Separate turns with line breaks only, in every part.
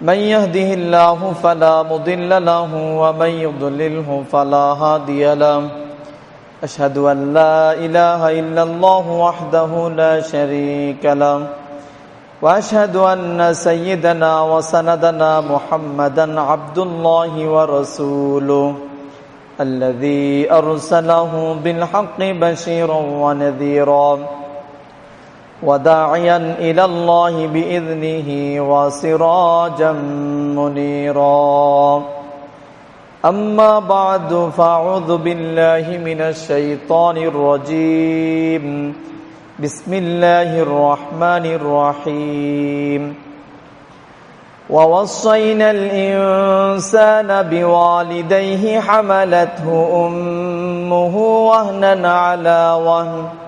من يهده الله فلا مضل له ومن يضلله فلا هادي له. أشهد أن لا إله إلا الله وحده لا شريك له. وأشهد أن سيدنا وسندنا محمدا عبد الله ورسوله الذي أرسله بالحق بشيرا ونذيرا. وداعيا إلى الله بإذنه وسراجا منيرا. أما بعد فأعوذ بالله من الشيطان الرجيم. بسم الله الرحمن الرحيم. ووصينا الإنسان بوالديه حملته أمه وهنا على وهن.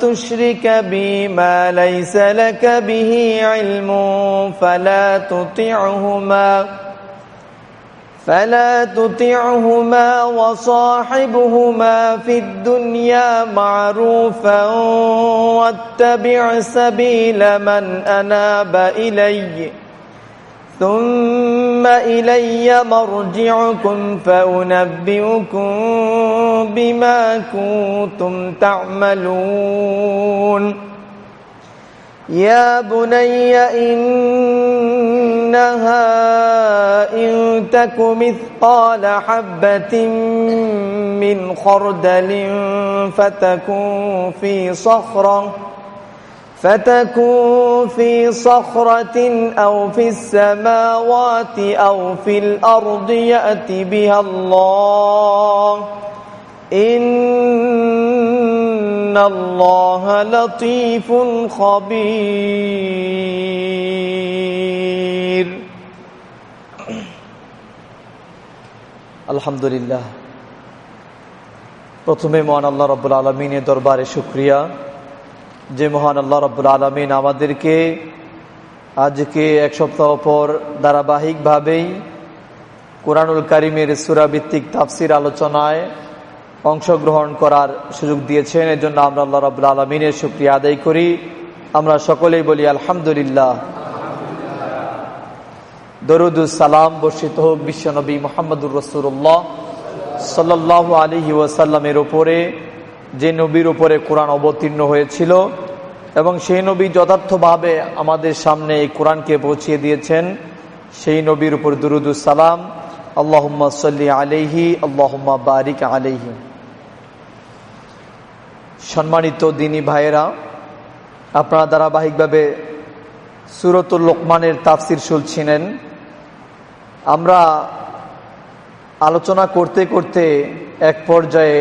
تشرك بي ما ليس لك به علم فلا تطعهما فلا تطعهما وصاحبهما في الدنيا معروفا واتبع سبيل من أناب إليّ ثم إلي مرجعكم فأنبئكم بما كنتم تعملون. يا بني إنها إن تك مثقال حبة من خردل فتكون في صخرة فتكون في صخرة أو في السماوات أو في الأرض يأتي بها الله إن الله لطيف خبير الحمد لله প্রথমে মহান আল্লাহ রব্বুল আলমিনের দরবারে শুক্রিয়া যে মহান আল্লাহ রব্বুল আলমিন আমাদেরকে আজকে এক সপ্তাহ পর ধারাবাহিকভাবেই কোরআনুল কারিমের সুরাভিত্তিক তাফসির আলোচনায় অংশগ্রহণ করার সুযোগ দিয়েছেন। এর জন্য আমরা আল্লাহ রব্বুল আলমিনের সুক্রিয়া আদায় করি। আমরা সকলেই বলি আলহামদুলিল্লাহ। দরুদুল সালাম বর্ষিত হোক বিশ্বনবী মোহাম্মদুর রসুল্লাহ সাল্লাহ আলহি ওয়াসাল্লামের ওপরে। যে নবীর উপরে কোরআন অবতীর্ণ হয়েছিল এবং সেই নবী যথার্থভাবে আমাদের সামনে এই কোরআনকে পৌঁছিয়ে দিয়েছেন, সেই নবীর উপর দুরুদুসালাম আল্লাহম্মা সাল্লি আলহি আল্লাহম্মা বারিক আলহি সম্মানিত দিনী ভাইয়েরা, আপনারা ধারাবাহিকভাবে সুরতুল লোকমানের তাফসির শুনছিলেন। আমরা আলোচনা করতে করতে এক পর্যায়ে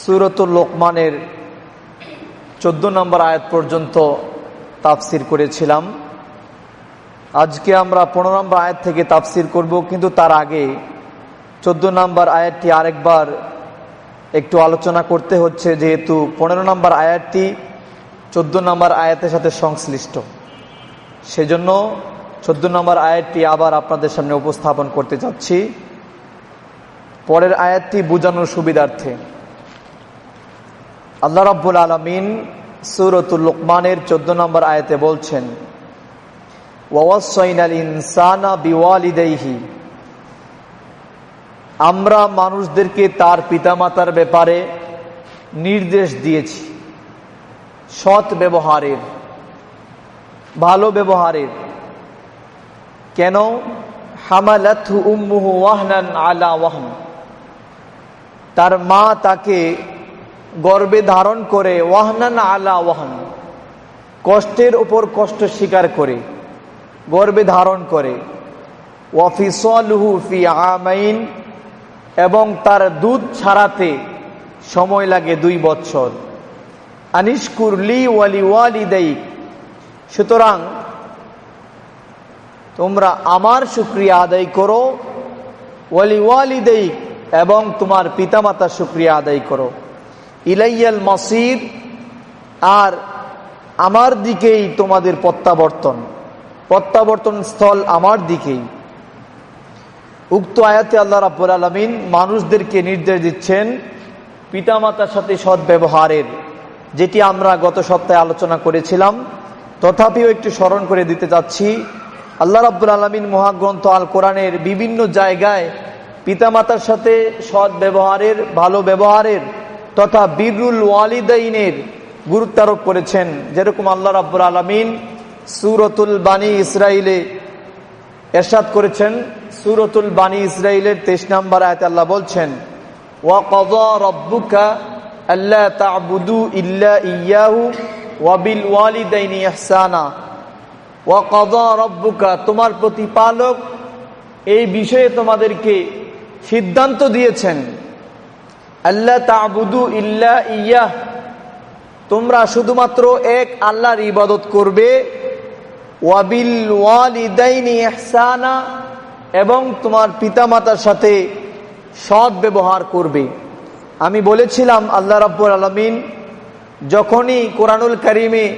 সুরতুল লোকমানের চোদ্দ নম্বর আয়াত পর্যন্ত তাফসির করেছিলাম। আজকে আমরা পনেরো নম্বর আয়াত থেকে তাফসির করব, কিন্তু তার আগে চোদ্দ নম্বর আয়াতটি আরেকবার একটু আলোচনা করতে হচ্ছে, যেহেতু পনেরো নম্বর আয়াতটি চোদ্দ নম্বর আয়াতের সাথে সংশ্লিষ্ট। সেজন্য চোদ্দ নম্বর আয়াতটি আবার আপনাদের সামনে উপস্থাপন করতে যাচ্ছি পরের আয়াতটি বোঝানোর সুবিধার্থে। আল্লাহ রাব্বুল আলমিন সুরতুল লোকমানের চোদ্দ নম্বর আয়তে বলছেন ইনসানা আমরা মানুষদেরকে তার পিতামাতার ব্যাপারে নির্দেশ দিয়েছি। সৎ ব্যবহারের, ভালো ব্যবহারের। কেন? হামালাথু উম্মুহু ওয়াহনান আলা ওয়াহন। তার মা তাকে গর্বে ধারণ করে, ওয়াহনান আলা ওয়াহন, কষ্টের উপর কষ্ট স্বীকার করে, গর্বে ধারণ করে। ওয়াফিসলুহু ফি আমাইন, এবং তার দুধ ছাড়াতে সময় লাগে দুই বছর। আনিসকুর লি ওয়ালি ওয়ালি দেই সুতরাং তোমরা আমার শুক্রিয়া আদায় করো, ওয়ালি ওয়ালি এবং তোমার পিতামাতার শুক্রিয়া আদায় করো। ইলাইয়াল মাসির, আর আমার দিকেই তোমাদের প্রত্যাবর্তন। প্রত্যাবর্তন স্থল আমার দিকেই। উক্ত আয়াতে আল্লাহ রাব্বুল আলমিন মানুষদেরকে নির্দেশ দিচ্ছেন পিতামাতার সাথে সৎ ব্যবহারের, যেটি আমরা গত সপ্তাহে আলোচনা করেছিলাম। তথাপিও একটু স্মরণ করে দিতে চাচ্ছি, আল্লাহ রাব্বুল আলমিন মহাগ্রন্থ আল কোরআনের বিভিন্ন জায়গায় পিতামাতার সাথে সৎ ব্যবহারের, ভালো ব্যবহারের তথা বিরুল ওয়ালিদাইনের গুরুত্ব আরোপ করেছেন। যেরকম আল্লাহ রাব্বুল আলমিন সুরতুল বানী ইসরায়েলে এরশাদ করেছেন। সুরতুল বানী ইসরায়েলের তেইশ নম্বর আয়ত আল্লাহ বলছেন ওয়াকদা রব্বুকা আল্লাহ ইল্লা ইয়াহু ওয়াবিল রব্বুকা, তোমার প্রতিপালক এই বিষয়ে তোমাদেরকে সিদ্ধান্ত দিয়েছেন। আল্লাহ তাবুদু ইল্লা ইয়াহ। তোমরা শুধুমাত্র এক আল্লাহর ইবাদত করবে। ওয়াবিল ইহসানা। এবং তোমার পিতামাতার সাথে সৎ ব্যবহার করবে। আমি বলেছিলাম, আল্লাহ রাব্বুল আলমিন যখনই কোরআনুল করিমে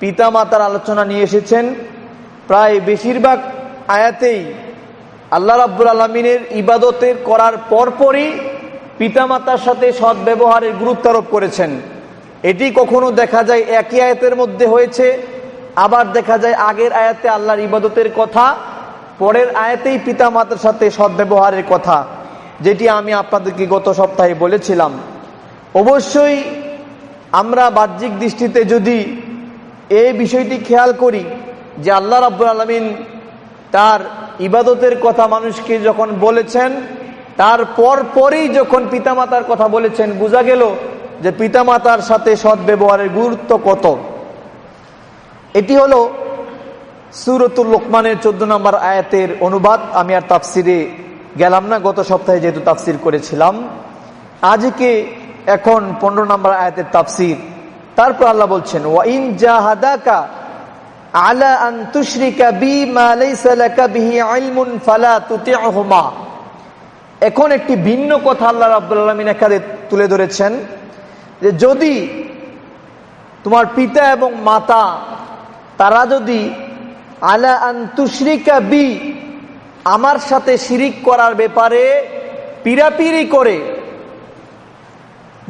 পিতামাতার আলোচনা নিয়ে এসেছেন, প্রায় বেশিরভাগ আয়াতেই আল্লাহ রাব্বুল আলমিনের ইবাদতের করার পরপরই পিতামাতার সাথে সৎ ব্যবহারের গুরুত্ব আরোপ করেছেন। এটি কখনো দেখা যায় একই আয়াতের মধ্যে হয়েছে, আবার দেখা যায় আগের আয়াতে আল্লাহর ইবাদতের কথা, পরের আয়াতেই পিতা মাতার সাথে সদ্ব্যবহারের কথা, যেটি আমি আপনাদেরকে গত সপ্তাহে বলেছিলাম। অবশ্যই আমরা বাহ্যিক দৃষ্টিতে যদি এই বিষয়টি খেয়াল করি যে আল্লাহ রাব্বুল আলমিন তার ইবাদতের কথা মানুষকে যখন বলেছেন তার পর পরেই যখন পিতামাতার কথা বলেছেন, বোঝা গেল যে পিতামাতার সাথে সদ্ব্যবহারের গুরুত্ব কত। এটি হলো সুরতুল লোকমানের চোদ্দ নম্বর আয়াতের অনুবাদ। আমি আর তাফসিরে গেলাম না, গত সপ্তাহে যেহেতু তাফসির করেছিলাম। আজকে এখন পনেরো নম্বর আয়াতের তাফসির। তারপর আল্লাহ বলছেন, ওয়াইন জাহাদাকা আলা আন তুশরিকা বি মা লাইসা লাকা বিহি ইলমুন ফালা তুতি'হুমা এখন একটি ভিন্ন কথা আল্লাহ রাব্বুল আলামিন তুলে ধরেছেন যে যদি তোমার পিতা এবং মাতা, তারা যদি আলা আন তুশরিকা বি, আমার সাথে শিরিক করার ব্যাপারে পিরাপিরি করে,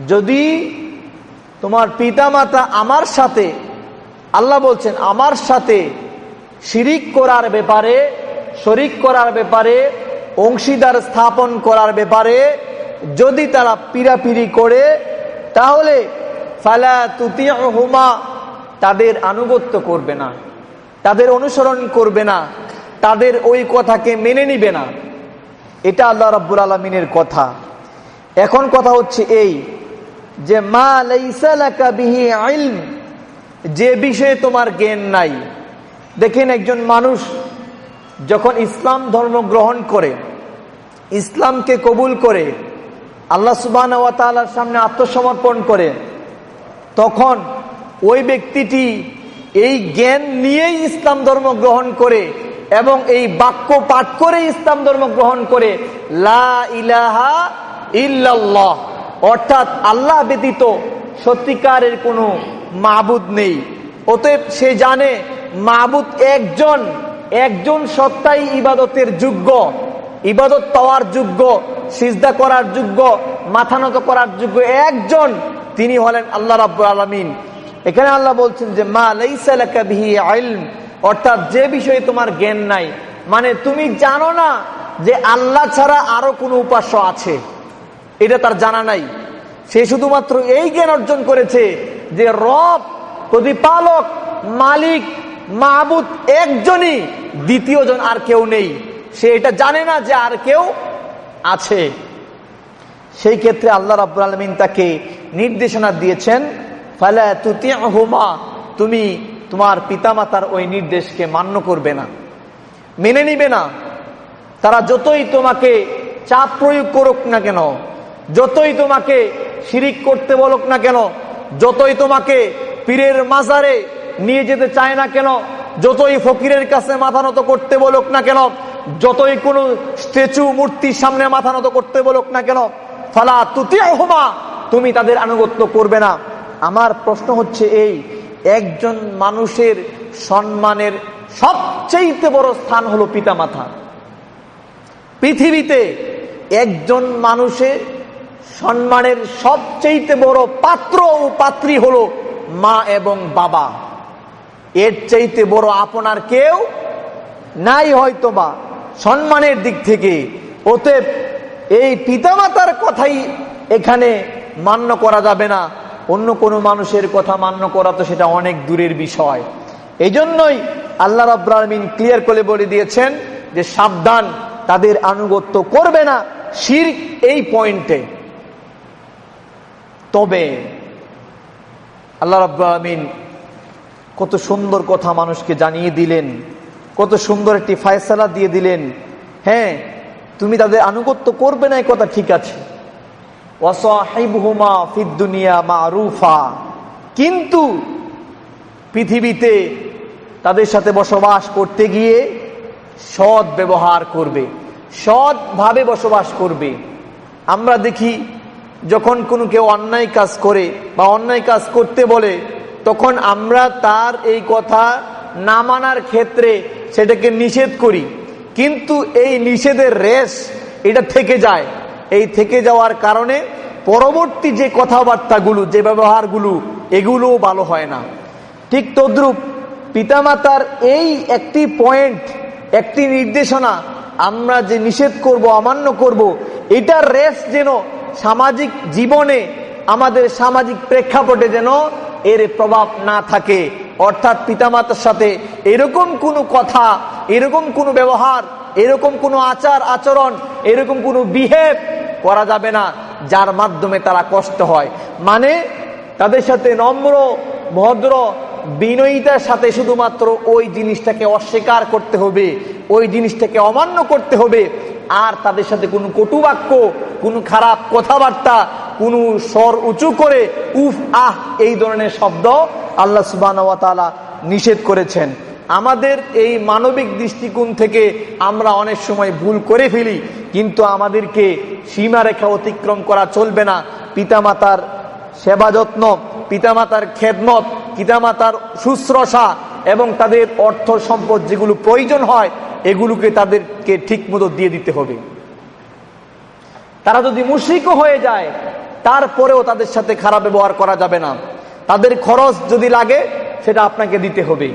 যদি তোমার পিতা মাতা আমার সাথে, আল্লাহ বলছেন, আমার সাথে শিরিক করার ব্যাপারে, শরিক করার ব্যাপারে অংশীদার স্থাপন করার ব্যাপারে যদি তারা পিরাপিরি করে, তাহলে ফালা তুতিয়া হুমা তাদের আনুগত্য করবে না, তাদের অনুসরণ করবে না, তাদের ওই কথাকে মেনে নিবে না। এটা আল্লাহ রাব্বুল আলমিনের কথা। এখন কথা হচ্ছে এই যে, মা বিহি আইলম যে বিষয়ে তোমার জ্ঞান নাই। দেখেন একজন মানুষ যখন ইসলাম ধর্ম গ্রহণ করে, ইসলামকে কবুল করে, আল্লাহ সুবাহ সামনে আত্মসমর্পণ করে, তখন ওই ব্যক্তিটি এই জ্ঞান নিয়েই ইসলাম ধর্ম গ্রহণ করে এবং এই বাক্য পাঠ করে ইসলাম ধর্ম গ্রহণ করে। লা ইলাহা ইল্লাল্লাহ। অর্থাৎ আল্লাহ ব্যতীত সত্যিকারের কোনো মাবুদ নেই। অতএব সে জানে, মাবুদ একজন একজন সত্তাই ইবাদতের যোগ্য, ইবাদত পাওয়ার যোগ্য, সিজদা করার যোগ্য, মাথা নত করার যোগ্য একজন, তিনি হলেন আল্লাহ রাব্বুল আলমিন। এখানে আল্লাহ বলছেন যে, মা অর্থাৎ যে বিষয়ে তোমার জ্ঞান নাই। মানে তুমি জানো না যে আল্লাহ ছাড়া আরও কোনো উপাস্য আছে। এটা তার জানা নাই। সে শুধুমাত্র এই জ্ঞান অর্জন করেছে যে রব, প্রতিপালক, মালিক মাহবুদ একজনই দ্বিতীয় জন আর কেউ নেই। সে এটা জানে না যে আর কেউ আছে। সেই ক্ষেত্রে আল্লাহ রাব্বুল আলমিন তাকে নির্দেশনা দিয়েছেন, ফালা তুতি হুমা তুমি তোমার পিতামাতার ওই নির্দেশকে মান্য করবে না, মেনে নিবে না। তারা যতই তোমাকে চাপ প্রয়োগ করুক না কেন, যতই তোমাকে শিরিক করতে বলুক না কেন, যতই তোমাকে পীরের মাজারে নিয়ে যেতে চায় না কেন? যতই ফকিরের কাছে মাথা নত করতে বলুক না কেন, যতই কোনো স্ট্যাচু মূর্তির সামনে মাথা নত করতে বলুক না কেন, ফালা তুতি হুমা তুমি তাদের আনুগত্য করবে না। আমার প্রশ্ন হচ্ছে এই, একজন মানুষের সম্মানের সবচেয়ে বড় স্থান হলো পিতামাতা। পৃথিবীতে একজন মানুষের সম্মানের সবচেয়ে বড় পাত্র ও পাত্রী হলো মা এবং বাবা। এর চাইতে বড় আপনার কেউ নাই হয়তো বা সম্মানের দিক থেকে। অতএব এই পিতামাতার কথাই এখানে মান্য করা যাবে না। অন্য কোনো মানুষের কথা মান্য করা তো সেটা অনেক দূরের বিষয়। এই জন্যই আল্লাহ রাব্রাহমিন ক্লিয়ার করে বলে দিয়েছেন যে সাবধান, তাদের আনুগত্য করবে না। শির এই পয়েন্টে। তবে আল্লাহ রাব্রাহমিন কত সুন্দর কথা মানুষকে জানিয়ে দিলেন, কত সুন্দর একটি ফায়সালা দিয়ে দিলেন। হ্যাঁ তুমি তাদের আনুগত্য করবে না কথা ঠিক আছে। কিন্তু পৃথিবীতে তাদের সাথে বসবাস করতে গিয়ে সৎ ব্যবহার করবে, সৎভাবে বসবাস করবে। আমরা দেখি যখন কোনো কেউ অন্যায় কাজ করে বা অন্যায় কাজ করতে বলে তখন আমরা তার এই কথা না মানার ক্ষেত্রে সেটাকে নিষেধ করি। কিন্তু এই নিষেধের রেস এটা থেকে যায়। এই থেকে যাওয়ার কারণে পরবর্তী যে কথাবার্তাগুলো, যে ব্যবহারগুলো, এগুলোও ভালো হয় না। ঠিক তদ্রুপ পিতামাতার এই একটি পয়েন্ট, একটি নির্দেশনা আমরা যে নিষেধ করব, অমান্য করব, এটার রেস যেন সামাজিক জীবনে, আমাদের সামাজিক প্রেক্ষাপটে যেন এর প্রভাব না থাকে। অর্থাৎ পিতামাতার সাথে এরকম কোনো কথা, এরকম কোনো ব্যবহার, এরকম কোনো আচার, আচরণ, এরকম কোনো বিহেভ করা যাবে না, যার মাধ্যমে তারা কষ্ট হয়। মানে তাদের সাথে নম্র, ভদ্র, বিনয়িতার সাথে শুধুমাত্র ওই জিনিসটাকে অস্বীকার করতে হবে, ওই জিনিসটাকে অমান্য করতে হবে। আর তাদের সাথে কোনো কটুবাক্য, কোনো খারাপ কথাবার্তা কোনো স্বর উঁচু করে উফ, আহ, এই ধরনের শব্দ আল্লাহ সুবাহ নিষেধ করেছেন। আমাদের এই মানবিক দৃষ্টিকোণ থেকে আমরা অনেক সময় ভুল করে ফেলি, কিন্তু আমাদেরকে সীমারেখা অতিক্রম করা চলবে না। পিতামাতার সেবা যত্ন, পিতামাতার খেদমত, পিতামাতার শুশ্রূষা এবং তাদের অর্থ সম্পদ যেগুলো প্রয়োজন হয়, এগুলোকে তাদেরকে ঠিক মতো দিয়ে দিতে হবে। তারা যদি মুশ্রিকও হয়ে যায় তারপরেও তাদের সাথে খারাপ ব্যবহার করা যাবে না। তাদের খরচ যদি লাগে, সেটা আপনাকে দিতে হবে।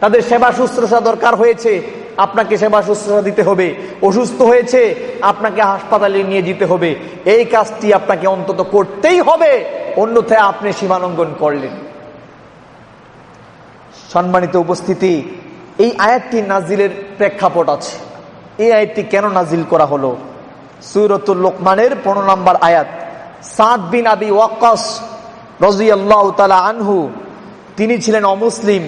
তাদের সেবা শুশ্রূষা দরকার হয়েছে, আপনাকে সেবা শুশ্রূষা দিতে হবে। অসুস্থ হয়েছে, আপনাকে হাসপাতালে নিয়ে যেতে হবে। এই কাজটি আপনাকে অন্তত করতেই হবে, অন্যথায় আপনি সীমালঙ্ঘন করলেন। সম্মানিত উপস্থিতি, এই আয়াতটি নাজিলের প্রেক্ষাপট আছে। এই আয়াতটি কেন নাজিল করা হলো? সুরতুল লোকমানের পনেরো নম্বর আয়াত। সাদ বিন আবি ওয়াক্কাস রাজিয়াল্লাহু তাআলা আনহু, তিনি ছিলেন অমুসলিম।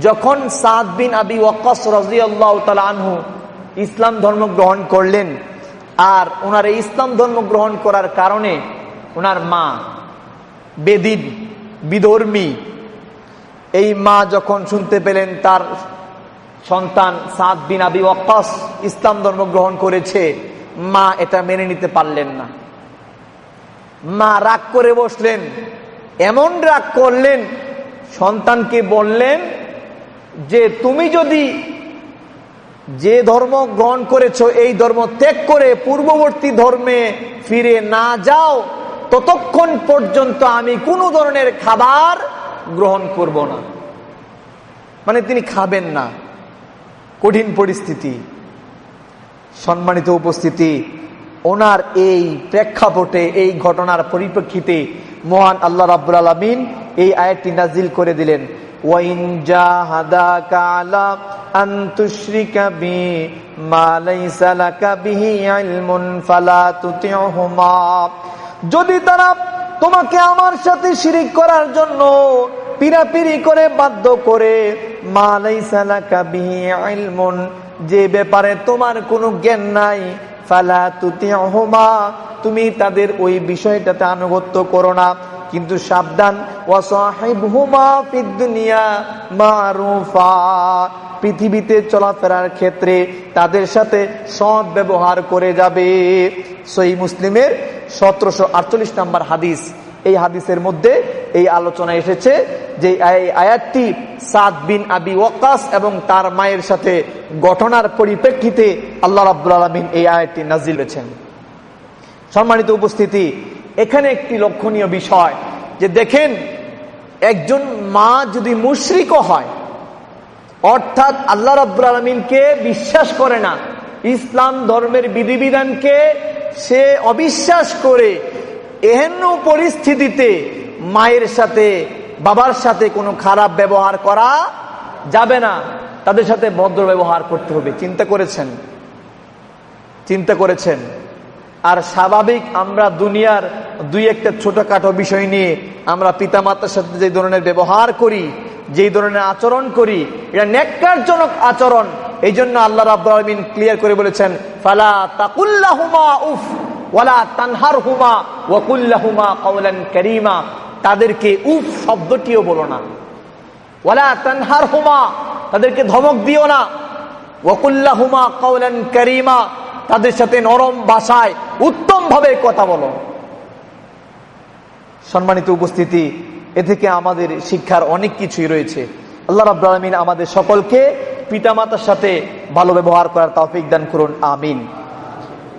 যখন সাদ বিন আবি ওয়াক্কাস রাজিয়াল্লাহু তাআলা আনহু ইসলাম ধর্ম গ্রহণ করলেন, আর ওনার এই ইসলাম ধর্ম গ্রহণ করার কারণে ওনার মা বেদিন, বিধর্মী, এই মা যখন শুনতে পেলেন তার সন্তান সাদ বিন আবি ওয়াক্কাস ইসলাম ধর্ম গ্রহণ করেছে, মা এটা মেনে নিতে পারলেন না। মা রাগ করে বসলেন। এমন রাগ করলেন, সন্তানকে বললেন যে, তুমি যদি যে ধর্ম গ্রহণ করেছ, এই ধর্ম ত্যাগ করে পূর্ববর্তী ধর্মে ফিরে না যাও, ততক্ষণ পর্যন্ত আমি কোনো ধরনের খাবার গ্রহণ করব না। মানে তিনি খাবেন না। কঠিন পরিস্থিতি, সম্মানিত উপস্থিতি ওনার এই প্রেক্ষাপটে এই ঘটনার পরিপ্রেক্ষিতে মহান আল্লাহ রাব্বুল আলমিন এই আয়াতটি নাজিল করে দিলেন وإن جاهداك على আন তুশরিকা বি মা লাইসা লাকা বিহি ইলমুন ফালা তুতিউহুমা যদি তারা তোমাকে আমার সাথে শিরিক করার জন্য পিরাপিরি করে বাধ্য করে মা লাইসা লাকা বিহি ইলমুন যে ব্যাপারে তোমার কোনো জ্ঞান নাই তুমি তাদের ওই বিষয়টাতে আনুগত্য করো না। কিন্তু সাবধান পৃথিবীতে চলাফেরার ক্ষেত্রে তাদের সাথে সৎ ব্যবহার করে যাবে। সই মুসলিমের সতেরোশো আটচল্লিশ নম্বর হাদিস, এই হাদিসের মধ্যে এই আলোচনা এসেছে যে আয়াতটি সাদ বিন আবি ওয়াকাস এবং তার মায়ের সাথে ঘটনার পরিপ্রেক্ষিতে আল্লাহ রাবুল আলমিন এই আয়াতটি নাজিলেছেন সম্মানিত উপস্থিতি, এখানে একটি লক্ষণীয় বিষয় যে দেখেন, একজন মা যদি মুশ্রিক হয়, অর্থাৎ আল্লাহ রাব্বুল আলমিনকে বিশ্বাস করে না, ইসলাম ধর্মের বিধিবিধানকে সে অবিশ্বাস করে, এহেন পরিস্থিতিতে মায়ের সাথে, বাবার সাথে কোনো খারাপ ব্যবহার করা যাবে না। তাদের সাথে ভদ্র ব্যবহার করতে হবে। চিন্তা করেছেন? চিন্তা করেছেন? আর স্বাভাবিক আমরা দুনিয়ার দুই একটা ছোটখাটো বিষয় নিয়ে আমরা পিতামাতার সাথে যে ধরনের ব্যবহার করি যেই ধরনের আচরণ করি, এটা নেককারজনক আচরণ। এই জন্য আল্লাহ রাব্বিন ক্লিয়ার করে বলেছেন, ফালা তাকুল্লাহুমা উফ, ওয়ালা তানহার হুমা ওয়াকুল্লাহুমা কওলান কারীমা। তাদেরকে উফ শব্দটিও বলো না। ওয়ালা তানহার হুমা তাদেরকে ধমক দিও না। ওয়াকুল্লাহুমা কওলান কারীমা, তাদের সাথে নরম ভাষায় উত্তম ভাবে কথা বলো। সম্মানিত উপস্থিতি, এ থেকে আমাদের শিক্ষার অনেক কিছুই রয়েছে। আল্লাহ রাব্লামিন আমাদের সকলকে পিতামাতার সাথে ভালো ব্যবহার করার তৌফিক দান করুন, আমিন।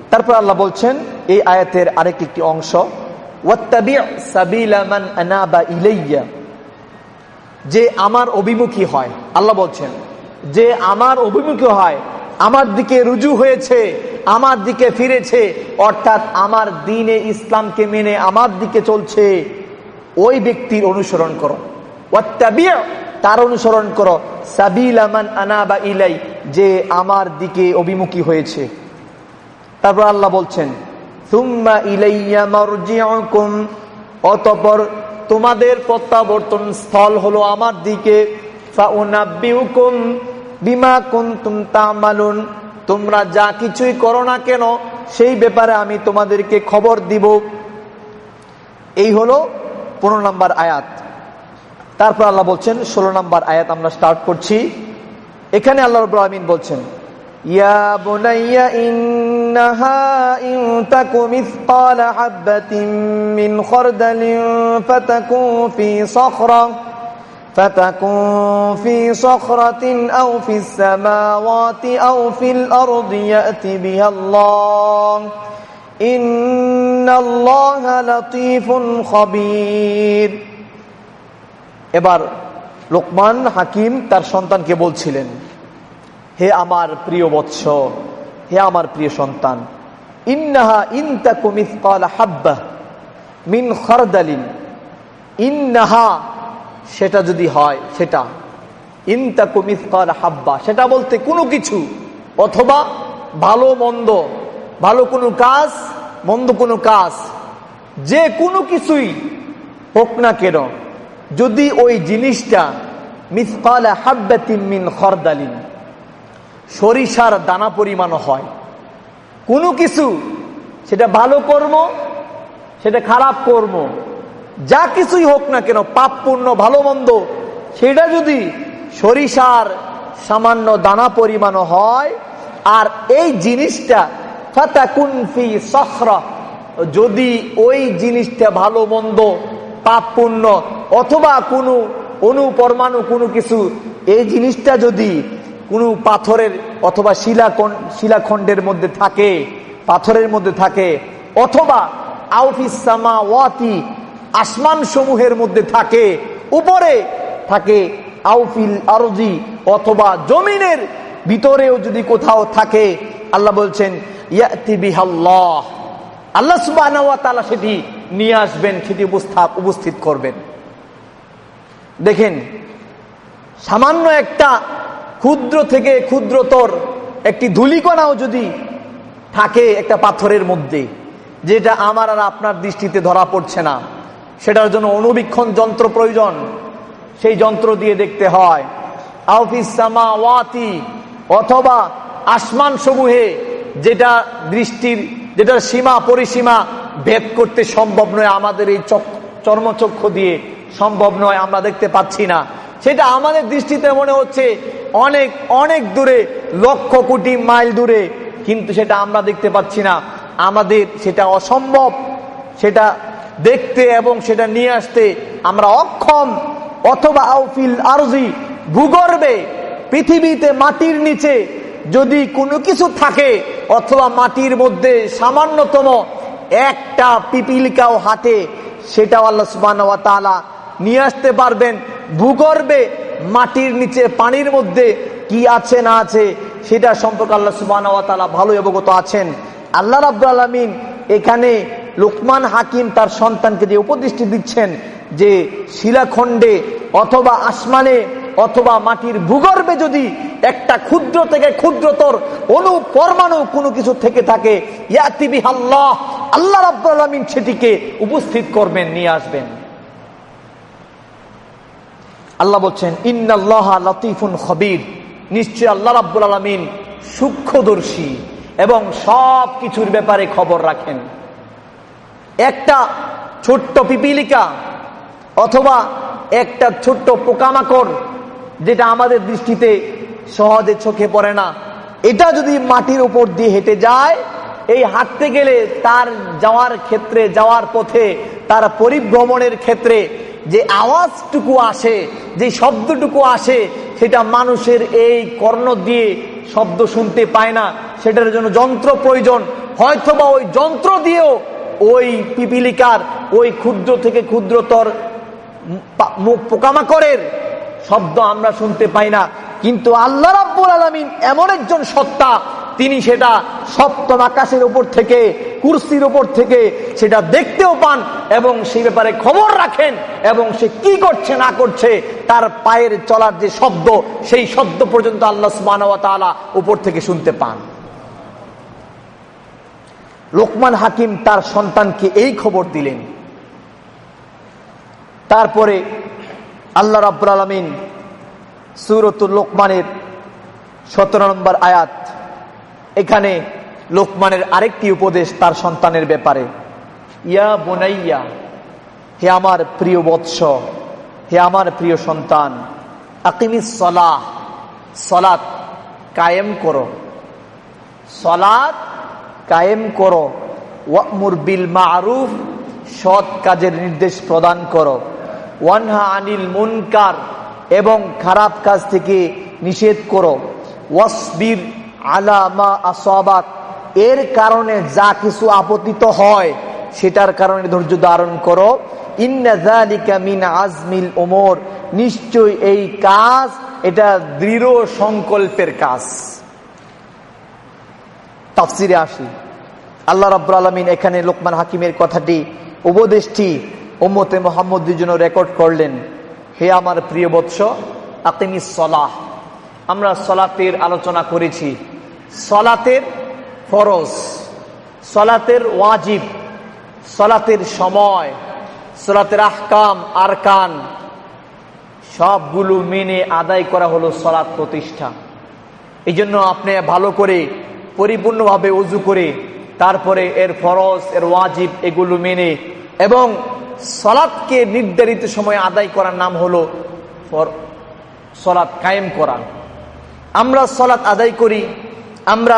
তারপর আল্লাহ বলছেন, এই আয়াতের আরেক একটি অংশ যে আমার অভিমুখী হয়, আল্লাহ বলছেন, যে আমার অভিমুখী হয়, আমার দিকে রুজু হয়েছে, আমার দিকে ফিরেছে, অর্থাৎ আমার দিনে ইসলামকে মেনে আমার দিকে চলছে, ওই ব্যক্তির অনুসরণ করো। তার অনুসরণ করো, সাবিল আমান আনা বা ইলাই, যে আমার দিকে অভিমুখী হয়েছে। তারপর আল্লাহ বলছেন মারজিউকুম অতঃপর তোমাদের প্রত্যাবর্তন স্থল হলো আমার দিকে। তোমরা যা কিছুই করো না কেন, সেই ব্যাপারে আমি তোমাদেরকে খবর দিব। এই হলো পনেরো নম্বর আয়াত। তারপর আল্লাহ বলছেন, ষোলো নম্বর আয়াত আমরা স্টার্ট করছি। এখানে আল্লাহ রব বলছেন, ইয়া বুনাইয়া ইন্নাহা ইন তাকু মিসকাল হাববাতিন মিন খারদালিন ফাতাকু ফি সখরা فتكون في صخرة أو في السماوات أو في الأرض يأتي بها الله إن الله لطيف خبير এবার লোকমান হাকিম তার সন্তানকে বলছিলেন হে আমার প্রিয় বৎস হে আমার প্রিয় সন্তান, ইন্নাহা ইনতাকু মিসকাল হাব্বা মিন খরদালিন। ইন্নাহা, সেটা যদি হয়, সেটা। ইনতাকু মিসকাল হাব্বা, সেটা বলতে কোনো কিছু, অথবা ভালো মন্দ, ভালো কোনো কাজ, মন্দ কোনো কাজ, যে কোনো কিছুই হোক না কেন, যদি ওই জিনিসটা মিসকাল হাব্বাতিন মিন খরদালিন। সরিষার দানা পরিমাণ হয়। কোনো কিছু, সেটা ভালো কর্ম, সেটা খারাপ কর্ম, যা কিছুই হোক না কেন, পাপপূর্ণ, ভালো মন্দ, সেটা যদি সরিষার সামান্য দানা পরিমাণ হয়, আর এই জিনিসটা ফাতাকুনফি যদি ওই জিনিসটা ভালো মন্দ, পাপপূর্ণ, অথবা কোনো অনুপরমাণু কোনো কিছু, এই জিনিসটা যদি কোনো পাথরের অথবা শিলা শিলাখণ্ডের মধ্যে থাকে, পাথরের মধ্যে থাকে, অথবা আউফিসামা ওয়াতি আসমান সমূহের মধ্যে থাকে, উপরে থাকে আউফিল আরজি, অথবা জমিনের ভিতরেও যদি কোথাও থাকে, আল্লাহ বলছেন আল্লাহ সুবাহ সেটি নিয়ে আসবেন, সেটি উপস্থিত করবেন। দেখেন, সামান্য একটা ক্ষুদ্র থেকে ক্ষুদ্রতর, একটি ধুলিকণাও যদি থাকে একটা পাথরের মধ্যে, যেটা আমার আর আপনার দৃষ্টিতে ধরা পড়ছে না, সেটার জন্য অনুবীক্ষণ যন্ত্র প্রয়োজন। সেই যন্ত্র দিয়ে দেখতে হয় অথবা আসমান সমূহে যেটা দৃষ্টির, যেটার সীমা, পরিসীমা ভেদ করতে সম্ভব নয়, আমাদের এই চর্মচক্ষু দিয়ে সম্ভব নয়, আমরা দেখতে পাচ্ছি না। সেটা আমাদের দৃষ্টিতে মনে হচ্ছে অনেক অনেক দূরে, লক্ষ কোটি মাইল দূরে। কিন্তু সেটা আমরা দেখতে পাচ্ছি না। আমাদের সেটা অসম্ভব। সেটা দেখতে এবং সেটা নিয়ে আসতে আমরা অক্ষম। অথবা আউফিল আরজি ভূগর্ভে পৃথিবীতে মাটির নিচে যদি কোনো কিছু থাকে, অথবা মাটির মধ্যে সামান্যতম একটা পিপিলিকাও হাঁটে, সেটাও আল্লাহ সুবান নিয়ে আসতে পারবেন। ভূগর্ভে মাটির নিচে পানির মধ্যে কি আছে না আছে, সেটা সম্পর্কে আল্লাহ সুবাহ ভালো অবগত আছেন। আল্লাহ রাব্দুল আলমিন এখানে লোকমান হাকিম তার সন্তানকে যে উপদৃষ্টি দিচ্ছেন যে শিলাখণ্ডে অথবা আসমানে অথবা মাটির ভূগর্ভে যদি একটা ক্ষুদ্র থেকে ক্ষুদ্রতর অনু পরমাণু কোনো কিছু থেকে থাকে ইয়াতিবি আল্লাহ আল্লাহ রাব্দুল আলমিন সেটিকে উপস্থিত করবেন, নিয়ে আসবেন। আল্লাহ বলছেন, ইন্নাল্লাহ লতিফুন খবির। নিশ্চয় আল্লাহ রাব্বুল আলমিন সূক্ষ্মদর্শী এবং সব কিছুর ব্যাপারে খবর রাখেন। একটা ছোট্ট পিপিলিকা অথবা একটা ছোট্ট পোকামাকড় যেটা আমাদের দৃষ্টিতে সহজে চোখে পড়ে না, এটা যদি মাটির উপর দিয়ে হেঁটে যায়, এই হাঁটতে গেলে তার যাওয়ার ক্ষেত্রে, যাওয়ার পথে, তার পরিভ্রমণের ক্ষেত্রে যে আওয়াজটুকু আসে, যে শব্দটুকু আসে, সেটা মানুষের এই কর্ণ দিয়ে শব্দ শুনতে পায় না। সেটার জন্য যন্ত্র প্রয়োজন। হয়তোবা ওই যন্ত্র দিয়েও ওই পিপিলিকার, ওই ক্ষুদ্র থেকে ক্ষুদ্রতর পোকামাকড়ের শব্দ আমরা শুনতে পাই না। কিন্তু আল্লাহ রাব্বুল আলমিন এমন একজন সত্তা তিনি সেটা সপ্তম আকাশের উপর থেকে, কুর্সির উপর থেকে সেটা দেখতেও পান এবং সেই ব্যাপারে খবর রাখেন এবং সে কি করছে, না করছে, তার পায়ের চলার যে শব্দ, সেই শব্দ পর্যন্ত আল্লাহ সুবাহ উপর থেকে শুনতে পান। লোকমান হাকিম তার সন্তানকে এই খবর দিলেন। তারপরে আল্লাহ রাব্বুল আলমিন সুরতুল লোকমানের সতেরো নম্বর আয়াত এখানে লোকমানের আরেকটি উপদেশ তার সন্তানের ব্যাপারে। ইয়া বোনাইয়া, হে আমার প্রিয় বৎস, হে আমার প্রিয় সন্তান আকিমি সলাহ, সলাত কায়েম করো। সলাত কায়েম করো, ওয়ামুর বিল মারুফ, সৎ কাজের নির্দেশ প্রদান করো। ওয়ানহা আনিল মুনকার, এবং খারাপ কাজ থেকে নিষেধ করো। ওয়াসবির আলামা আসবাক এর কারণে যা কিছু আপতিত হয়, সেটার কারণে ধৈর্য ধারণ করো। আজমিল ওমর নিশ্চয় এই কাজ, এটা দৃঢ় সংকল্পের কাজ। তাফসিরে আসি। আল্লাহ রাব্বুল আলমিন এখানে লোকমান হাকিমের কথাটি, উপদেশটি ওম্মতে মোহাম্মদের জন্য রেকর্ড করলেন। হে আমার প্রিয় বৎস আকিমি সলাহ, আমরা সলাতের আলোচনা করেছি। সলাতের ফরজ, সলাতের ওয়াজিব, সলাতের সময়, সলাতের আহকাম, আরকান, সবগুলো মেনে আদায় করা হলো সলাৎ প্রতিষ্ঠা। এই জন্য আপনি ভালো করে, পরিপূর্ণভাবে উজু করে, তারপরে এর ফরজ, এর ওয়াজিব এগুলো মেনে এবং সলাৎকে নির্ধারিত সময় আদায় করার নাম হলো সলাৎ কায়েম করা। আমরা সলাৎ আদায় করি আমরা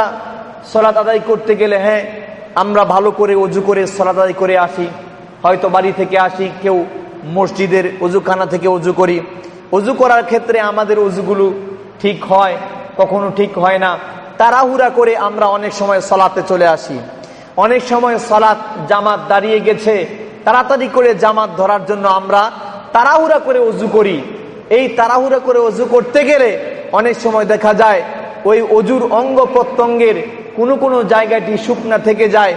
সলাত আদায় করতে গেলে হ্যাঁ আমরা ভালো করে অজু করে সলাৎ আদায় করে আসি, হয়তো বাড়ি থেকে আসি, কেউ মসজিদের অজুখানা থেকে অজু করি। অজু করার ক্ষেত্রে আমাদের অজুগুলো ঠিক হয়, কখনো ঠিক হয় না। তাড়াহুড়া করে আমরা অনেক সময় সলাতে চলে আসি। অনেক সময় সলাৎ জামাত দাঁড়িয়ে গেছে, তাড়াতাড়ি করে জামাত ধরার জন্য আমরা তাড়াহুড়া করে অজু করি। এই তাড়াহুড়া করে অজু করতে গেলে অনেক সময় দেখা যায় ওই অজুর অঙ্গ প্রত্যঙ্গের কোনো কোনো জায়গাটি শুকনা থেকে যায়।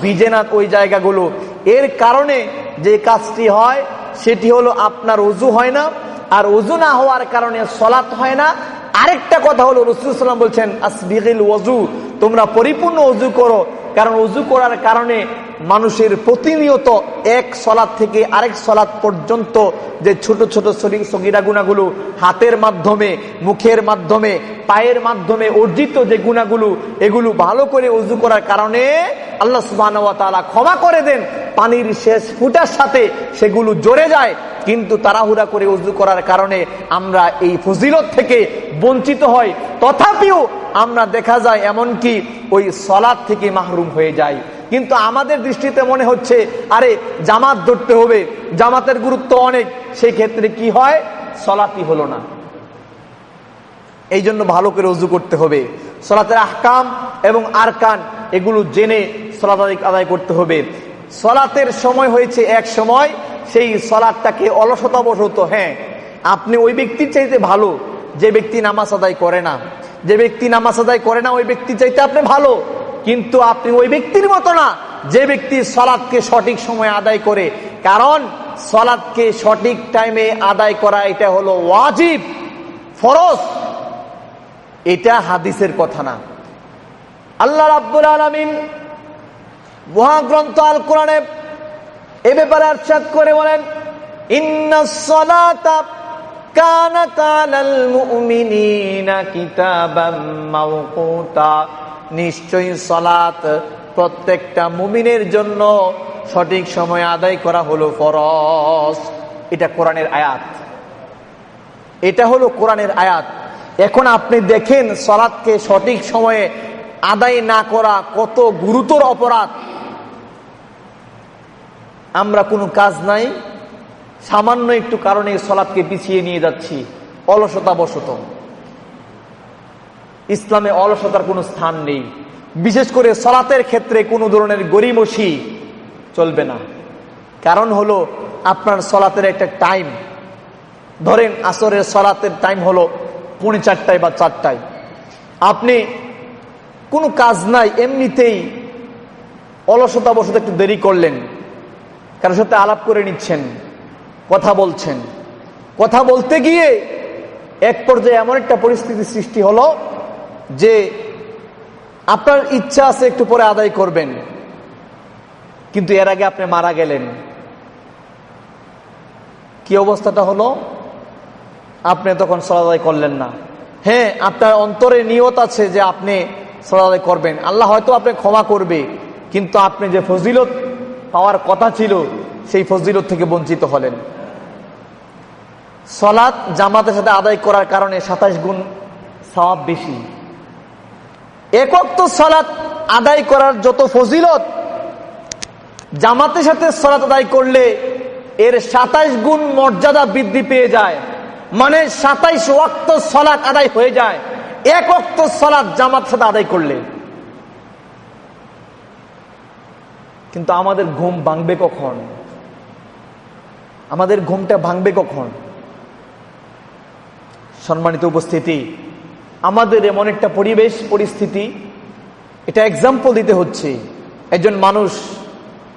বিজেনাথ ওই জায়গাগুলো। এর কারণে যে কাজটি হয়, সেটি হলো আপনার অজু হয় না। আর অজু না হওয়ার কারণে সলাৎ হয় না। আরেকটা কথা হলো রসুলাম বলছেন তোমরা পরিপূর্ণ অজু করো। কারণ অজু করার কারণে মানুষের প্রতিনিয়ত এক সলাদ থেকে আরেক সলাদ পর্যন্ত যে ছোট ছোট সগিরা গুণাগুলো হাতের মাধ্যমে, মুখের মাধ্যমে, পায়ের মাধ্যমে অর্জিত যে গুণাগুলো, এগুলো ভালো করে উজু করার কারণে আল্লাহ সুবাহ ক্ষমা করে দেন। পানির শেষ ফুটার সাথে সেগুলো জড়ে যায়। কিন্তু তাড়াহুড়া করে উজু করার কারণে আমরা এই ফজিলত থেকে বঞ্চিত হয়। তথাপিও আমরা দেখা যায় এমনকি ওই সলাদ থেকে মাহরুম হয়ে যায় কিন্তু আমাদের দৃষ্টিতে মনে হচ্ছে, আরে, জামাত ধরতে হবে, জামাতের গুরুত্ব অনেক সেই ক্ষেত্রে কি হয়? সলাতি হলো না। এই জন্য ভালো করে উজু করতে হবে। সলাতের আহকাম এবং আরকান, এগুলো জেনে সলাত আদায় করতে হবে। সলাতের সময় হয়েছে এক সময়, সেই সলাদটাকে অলসতা বসত হ্যাঁ আপনি ওই ব্যক্তির চাইতে ভালো যে ব্যক্তি নামাজ আদায় করে না, যে ব্যক্তি নামাজ আদায় করে না, ওই ব্যক্তি চাইতে আপনি ভালো। কিন্তু আপনি ওই ব্যক্তির মতো না, যে ব্যক্তি সলাদকে সঠিক সময় আদায় করে। কারণ সলাদকে সঠিক টাইমে আদায় করা এটা হলো ওয়াজিব, ফরজ। এটা হাদিসের কথা না। আল্লাহ রাব্বুল আলমিন মহাগ্রন্থ আল কোরআনে এ ব্যাপারে আর্চাদ করে বলেন ইন্না সলাতা মাওকুতা। নিশ্চয়ই সলাত প্রত্যেকটা মুমিনের জন্য সঠিক আদায় করা এটা আয়াত। এটা হলো আয়াত। এখন আপনি দেখেন সলাদকে সঠিক সময়ে আদায় না করা কত গুরুতর অপরাধ। আমরা কোনো কাজ নাই সামান্য একটু কারণে সলাদকে পিছিয়ে নিয়ে যাচ্ছি। অলসতা বসত ইসলামে অলসতার কোনো স্থান নেই। বিশেষ করে সলাতের ক্ষেত্রে কোনো ধরনের গরিমসি চলবে না। কারণ হলো আপনার সলাতের একটা টাইম। ধরেন আসরের সলাতের টাইম হলো পৌনে চারটায় বা চারটায়। আপনি কোনো কাজ নাই, এমনিতেই অলসতা বসত একটু দেরি করলেন। কারোর সাথে আলাপ করে নিচ্ছেন। কথা বলছেন। কথা বলতে গিয়ে এক পর্যায়ে এমন একটা পরিস্থিতি সৃষ্টি হলো যে আপনার ইচ্ছা আছে একটু পরে আদায় করবেন, কিন্তু এর আগে আপনি মারা গেলেন। কি অবস্থাটা হলো? আপনি তখন সলাদাই করলেন না। হ্যাঁ আপনার অন্তরে নিয়ত আছে যে আপনি সলাদাই করবেন। আল্লাহ হয়তো আপনি ক্ষমা করবে, কিন্তু আপনি যে ফজিলত পাওয়ার কথা ছিল, সেই ফজিলত থেকে বঞ্চিত হলেন। সলাৎ জামাতের সাথে আদায় করার কারণে সাতাশ গুণ সওয়াব বেশি। একক তো সলাৎ আদায় করার যত ফজিলত, জামাতের সাথে সলাৎ আদায় করলে এর সাতাইশ গুণ মর্যাদা বৃদ্ধি পেয়ে যায়। মানে সাতাইশ ওয়াক্ত সলাৎ আদায় হয়ে যায়, এক অক্ত সলাৎ জামাত সাথে আদায় করলে। কিন্তু আমাদের ঘুম ভাঙবে কখন? আমাদের ঘুমটা ভাঙবে কখন? সম্মানিত উপস্থিতি, আমাদের এমন একটা পরিবেশ, পরিস্থিতি, এটা এক্সাম্পল দিতে হচ্ছে। একজন মানুষ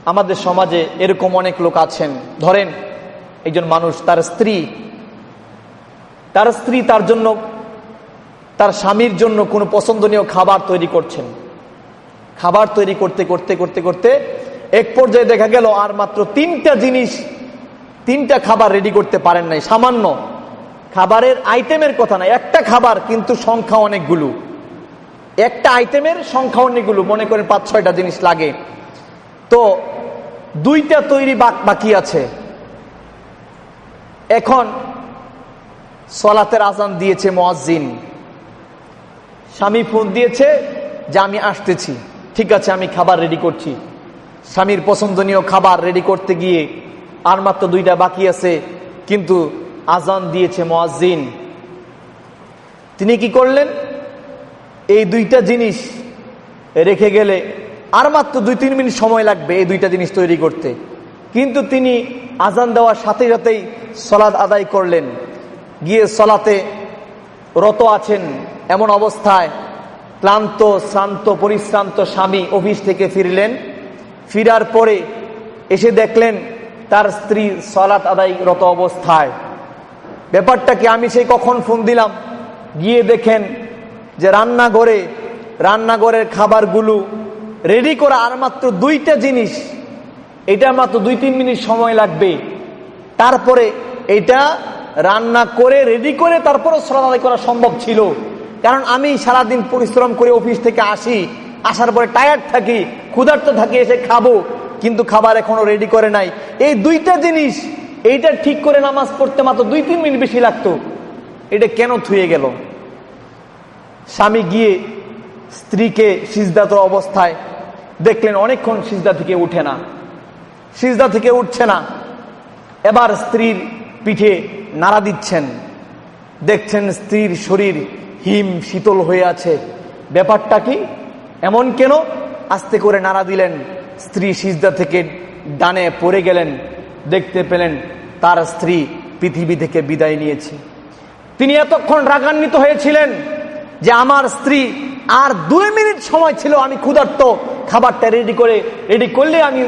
আমাদের সমাজে এরকম অনেক লোক আছেন। ধরেন, একজন মানুষ, তার স্ত্রী তার স্ত্রী তার জন্য, তার স্বামীর জন্য কোনো পছন্দনীয় খাবার তৈরি করছেন। খাবার তৈরি করতে করতে করতে করতে এক পর্যায়ে দেখা গেল আর মাত্র তিনটা জিনিস, তিনটা খাবার রেডি করতে পারেন নাই। সামান্য খাবারের আইটেমের কথা না, একটা খাবার কিন্তু সংখ্যা অনেকগুলো। একটা আইটেমের সংখ্যা অনেকগুলো, মনে করেন পাঁচ, ছয়টা জিনিস লাগে। তো দুইটা তৈরি বাকি আছে। এখন সলাতের আজান দিয়েছে মোয়াজিন স্বামী ফোন দিয়েছে যে, আমি আসতেছি। ঠিক আছে, আমি খাবার রেডি করছি। স্বামীর পছন্দনীয় খাবার রেডি করতে গিয়ে আর মাত্র দুইটা বাকি আছে, কিন্তু আজান দিয়েছে মোয়াজিন তিনি কি করলেন? এই দুইটা জিনিস রেখে গেলে আর মাত্র দুই তিন মিনিট সময় লাগবে এই দুইটা জিনিস তৈরি করতে। কিন্তু তিনি আজান দেওয়ার সাথে সাথেই সলাদ আদায় করলেন। গিয়ে সলাতে রত আছেন এমন অবস্থায় ক্লান্ত, শ্রান্ত, পরিশ্রান্ত স্বামী অফিস থেকে ফিরলেন। ফিরার পরে এসে দেখলেন তার স্ত্রী সলাত আদায় রত অবস্থায়। ব্যাপারটা কি আমি সেই কখন ফোন দিলাম। গিয়ে দেখেন যে রান্নাঘরে, রান্নাঘরের খাবারগুলো রেডি করা আর মাত্র দুইটা জিনিস। এটা মাত্র দুই তিন মিনিট সময় লাগবে। তারপরে এটা রান্না করে রেডি করে তারপরে সরাদাই করা সম্ভব ছিল। কারণ আমি সারাদিন পরিশ্রম করে অফিস থেকে আসি, আসার পরে টায়ার্ড থাকি, ক্ষুধার্ত থাকি, এসে খাব। কিন্তু খাবার এখনও রেডি করে নাই। এই দুইটা জিনিস এইটা ঠিক করে নামাজ পড়তে মাত্র দুই, তিন মিনিট বেশি লাগতো। এটা কেন থুয়ে গেল? স্বামী গিয়ে স্ত্রীকে সিজদাত অবস্থায় দেখলেন, অনেকক্ষণ সিজদা থেকে উঠে না। সিজদা থেকে উঠছে না। এবার স্ত্রীর পিঠে নাড়া দিচ্ছেন। দেখছেন স্ত্রীর শরীর হিম শীতল হয়ে আছে। ব্যাপারটা কি? এমন কেন? আস্তে করে নাড়া দিলেন। স্ত্রী সিজদা থেকে ডানে পড়ে গেলেন। দেখতে পেলেন তার স্ত্রী পৃথিবী থেকে বিদায় নিয়েছে। তিনি এতক্ষণ রাগান্বিত হয়েছিলেন যে আমার স্ত্রী আর দুই মিনিট সময় ছিল, আমি ক্ষুধার্ত, খাবারটা রেডি করে রেডি করলে আমি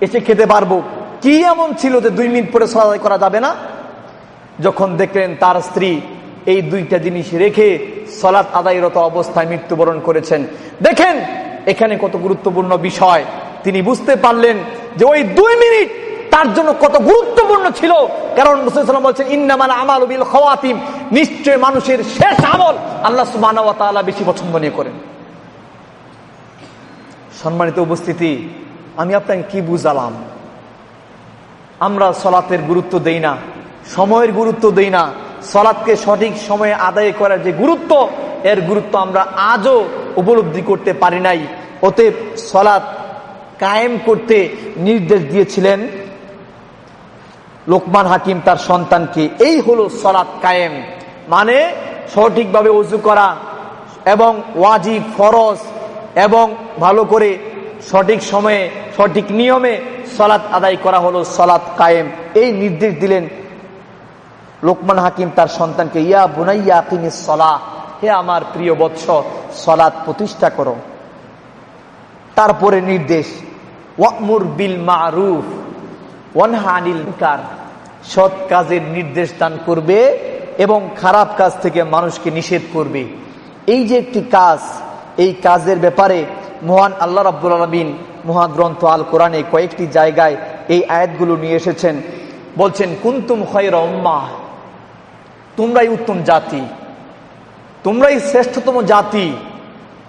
এসে খেতে পারব। কি এমন ছিল যে দুই মিনিট পরে সরাই করা যাবে না? যখন দেখলেন তার স্ত্রী এই দুইটা জিনিস রেখে সলাৎ আদায়রত অবস্থায় মৃত্যুবরণ করেছেন। দেখেন, এখানে কত গুরুত্বপূর্ণ বিষয়। তিনি বুঝতে পারলেন যে ওই দুই মিনিট তার জন্য কত গুরুত্বপূর্ণ ছিল। কারণ মুসলাম বলছেন ইন্নামান আমাল বিল খাওয়াতিম। নিশ্চয় মানুষের শেষ আমল আল্লাহ সুবাহ বেশি পছন্দ নিয়ে করেন। সম্মানিত উপস্থিতি, আমি আপনাকে কি বুঝালাম? আমরা সলাতের গুরুত্ব দেই না, সময়ের গুরুত্ব দেই না। সলাৎকে সঠিক সময়ে আদায় করার যে গুরুত্ব, এর গুরুত্ব আমরা আজও উপলব্ধি করতে পারি নাই। অতএব সলাৎ কায়েম করতে নির্দেশ দিয়েছিলেন লোকমান হাকিম তার সন্তানকে এই হলো সলাৎ কায়েম। মানে সঠিকভাবে উজু করা এবং ওয়াজিব, ফরজ এবং ভালো করে সঠিক সময়ে, সঠিক নিয়মে সলাৎ আদায় করা হলো সলাৎ কায়েম। এই নির্দেশ দিলেন লোকমান হাকিম তার সন্তানকে, ইয়া বুনাইয়া তিনি সলা হে আমার প্রিয় বৎস সলাৎ প্রতিষ্ঠা করো। তারপরে নির্দেশ ওয়াকমুর বিল মারুফ। সৎ কাজের নির্দেশ দান করবে এবং খারাপ কাজ থেকে মানুষকে নিষেধ করবে। এই যে একটি কাজ, এই কাজের ব্যাপারে মহান আল্লাহ রাব্বুল আলমিন মহাগ্রন্থ আল কোরআনে কয়েকটি জায়গায় এই আয়াতগুলো নিয়ে এসেছেন। বলছেন, কুন্তুম খয়রা উম্মা তোমরাই উত্তম জাতি। তোমরাই শ্রেষ্ঠতম জাতি।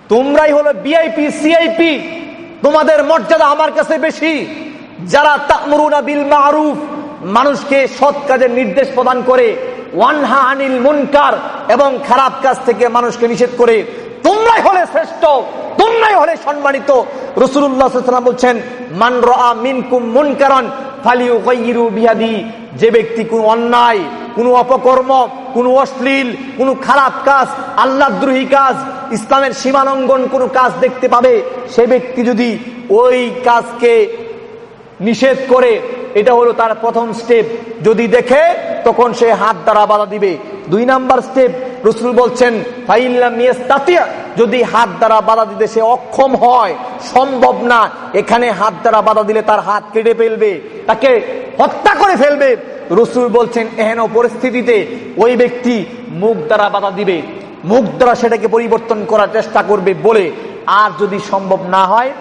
তোমরাই হলো বিআইপি সিআইপি। তোমাদের মর্যাদা আমার কাছে বেশি। যারা তামরুনা বিল মারুফ, মানুষকে সৎ কাজের নির্দেশ প্রদান করে, ওয়ানহা আনিল মুনকার এবং খারাপ কাজ থেকে মানুষকে নিষেধ করে, তোমরাই হলে শ্রেষ্ঠ, তোমরাই হলে সম্মানিত। রসুল্লাহ বলছেন, মান রা মিনকুম মুনকারন ফালিউ গাইয়িরু বিহাদি। যে ব্যক্তি কোন অন্যায়, কোন অপকর্ম, কোন অশ্লীল, কোন খারাপ কাজ আল্লাহদ্রোহী কাজ, ইসলামের সীমালঙ্ঘন কোন কাজ দেখতে পাবে, সে ব্যক্তি যদি ওই কাজকে নিষেধ করে, এটা হলো তার প্রথম স্টেপ যদি দেখে, তখন সে হাত দ্বারা বাধা দিবে। দুই নাম্বার স্টেপ রসুল বলছেন যদি হাত দ্বারা বাধা দিতে সে অক্ষম হয়, সম্ভব না, এখানে হাত দ্বারা বাধা দিলে তার হাত কেটে ফেলবে, তাকে হত্যা করে ফেলবে। রসুল বলছেন, এহেন পরিস্থিতিতে ওই ব্যক্তি মুখ দ্বারা বাধা দিবে, মুখ দ্বারা সেটাকে পরিবর্তন করার চেষ্টা করবে বলে। আর যদি সম্ভব না হয়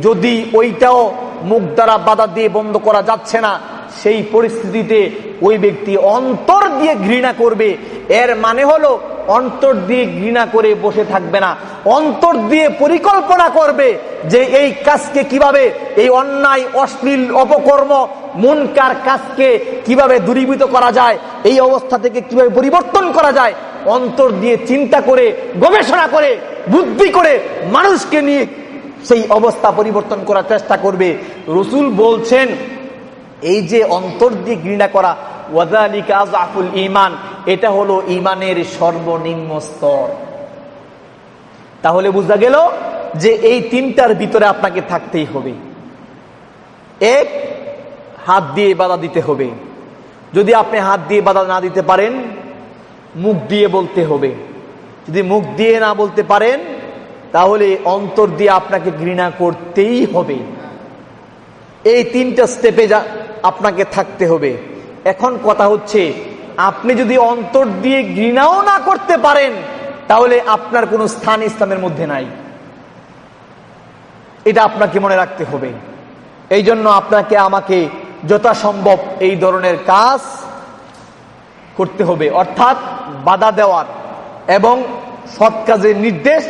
যদি ওইটাও মুখ দ্বারা বাধা দিয়ে বন্ধ করা যাচ্ছে না, সেই পরিস্থিতিতে ওই ব্যক্তি অন্তর দিয়ে ঘৃণা করবে। এর মানে হলো অন্তর দিয়ে ঘৃণা করে বসে থাকবে না। অন্তর দিয়ে পরিকল্পনা করবে যে এই কাজকে কীভাবে, এই অন্যায়, অশ্লীল অপকর্ম মনকার কাজকে কীভাবে দূরীভূত করা যায়, এই অবস্থা থেকে কীভাবে পরিবর্তন করা যায়, অন্তর দিয়ে চিন্তা করে, গবেষণা করে, বুদ্ধি করে মানুষকে নিয়ে সেই অবস্থা পরিবর্তন করার চেষ্টা করবে। রসুল বলছেন, এই যে অন্তর দিয়ে ঘৃণা করা ওয়াজালিকা জাফুল ইমান এটা হলো ইমানের সর্বনিম্ন স্তর। তাহলে বুঝা গেল যে এই তিনটার ভিতরে আপনাকে থাকতেই হবে। এক হাত দিয়ে বাধা দিতে হবে। যদি আপনি হাত দিয়ে বাধা না দিতে পারেন, মুখ দিয়ে বলতে হবে। যদি মুখ দিয়ে না বলতে পারেন, তাহলে অন্তর দিয়ে আপনাকে ঘৃণা করতেই হবে। এই তিনটা স্টেপে যা আপনাকে থাকতে হবে। এখন কথা হচ্ছে, আপনি যদি অন্তর দিয়ে ঘৃণাও না করতে পারেন, তাহলে আপনার কোনো স্থান ইসলামের মধ্যে নাই। এটা আপনাকে মনে রাখতে হবে। এই জন্য আপনাকে আমাকে যথাসম্ভব এই ধরনের কাজ করতে হবে। অর্থাৎ বাধা দেওয়ার এবং সৎ কাজের নির্দেশ,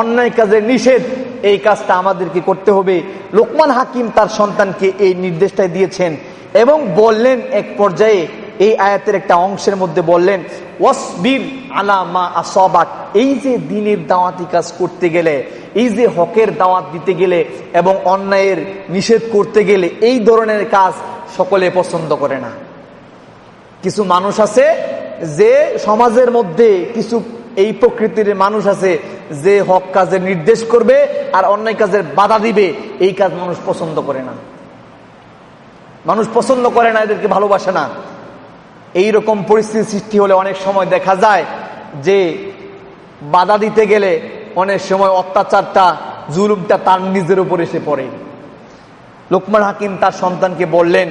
অন্যায় কাজের নিষেধ, এই কাজটা আমাদেরকে করতে হবে। লোকমান হাকিম তার সন্তানকে এই নির্দেশটাই দিয়েছেন এবং বললেন এক পর্যায়ে, এই আয়াতের একটা অংশের মধ্যে বললেন, ওয়াসবির আলা মা আসবাক এই যে দিনের দাওয়াতি কাজ করতে গেলে, এই যে হকের দাওয়াত দিতে গেলে এবং অন্যায়ের নিষেধ করতে গেলে, এই ধরনের কাজ সকলে পছন্দ করে না। কিছু মানুষ আছে যে সমাজের মধ্যে কিছু এই প্রকৃতির মানুষ আছে যে হক কাজের নির্দেশ করবে আর অন্যায় কাজের বাধা দিবে, এই কাজ মানুষ পছন্দ করে না। মানুষ পছন্দ করে না, এদেরকে ভালোবাসে না। এই রকম পরিস্থিতি সৃষ্টি হলে অনেক সময় দেখা যায় যে বাধা দিতে গেলে অনেক সময় অত্যাচারটা, জুলুমটা তার নিজের উপর এসে পড়ে। লোকমান হাকিম তার সন্তানকে বললেন,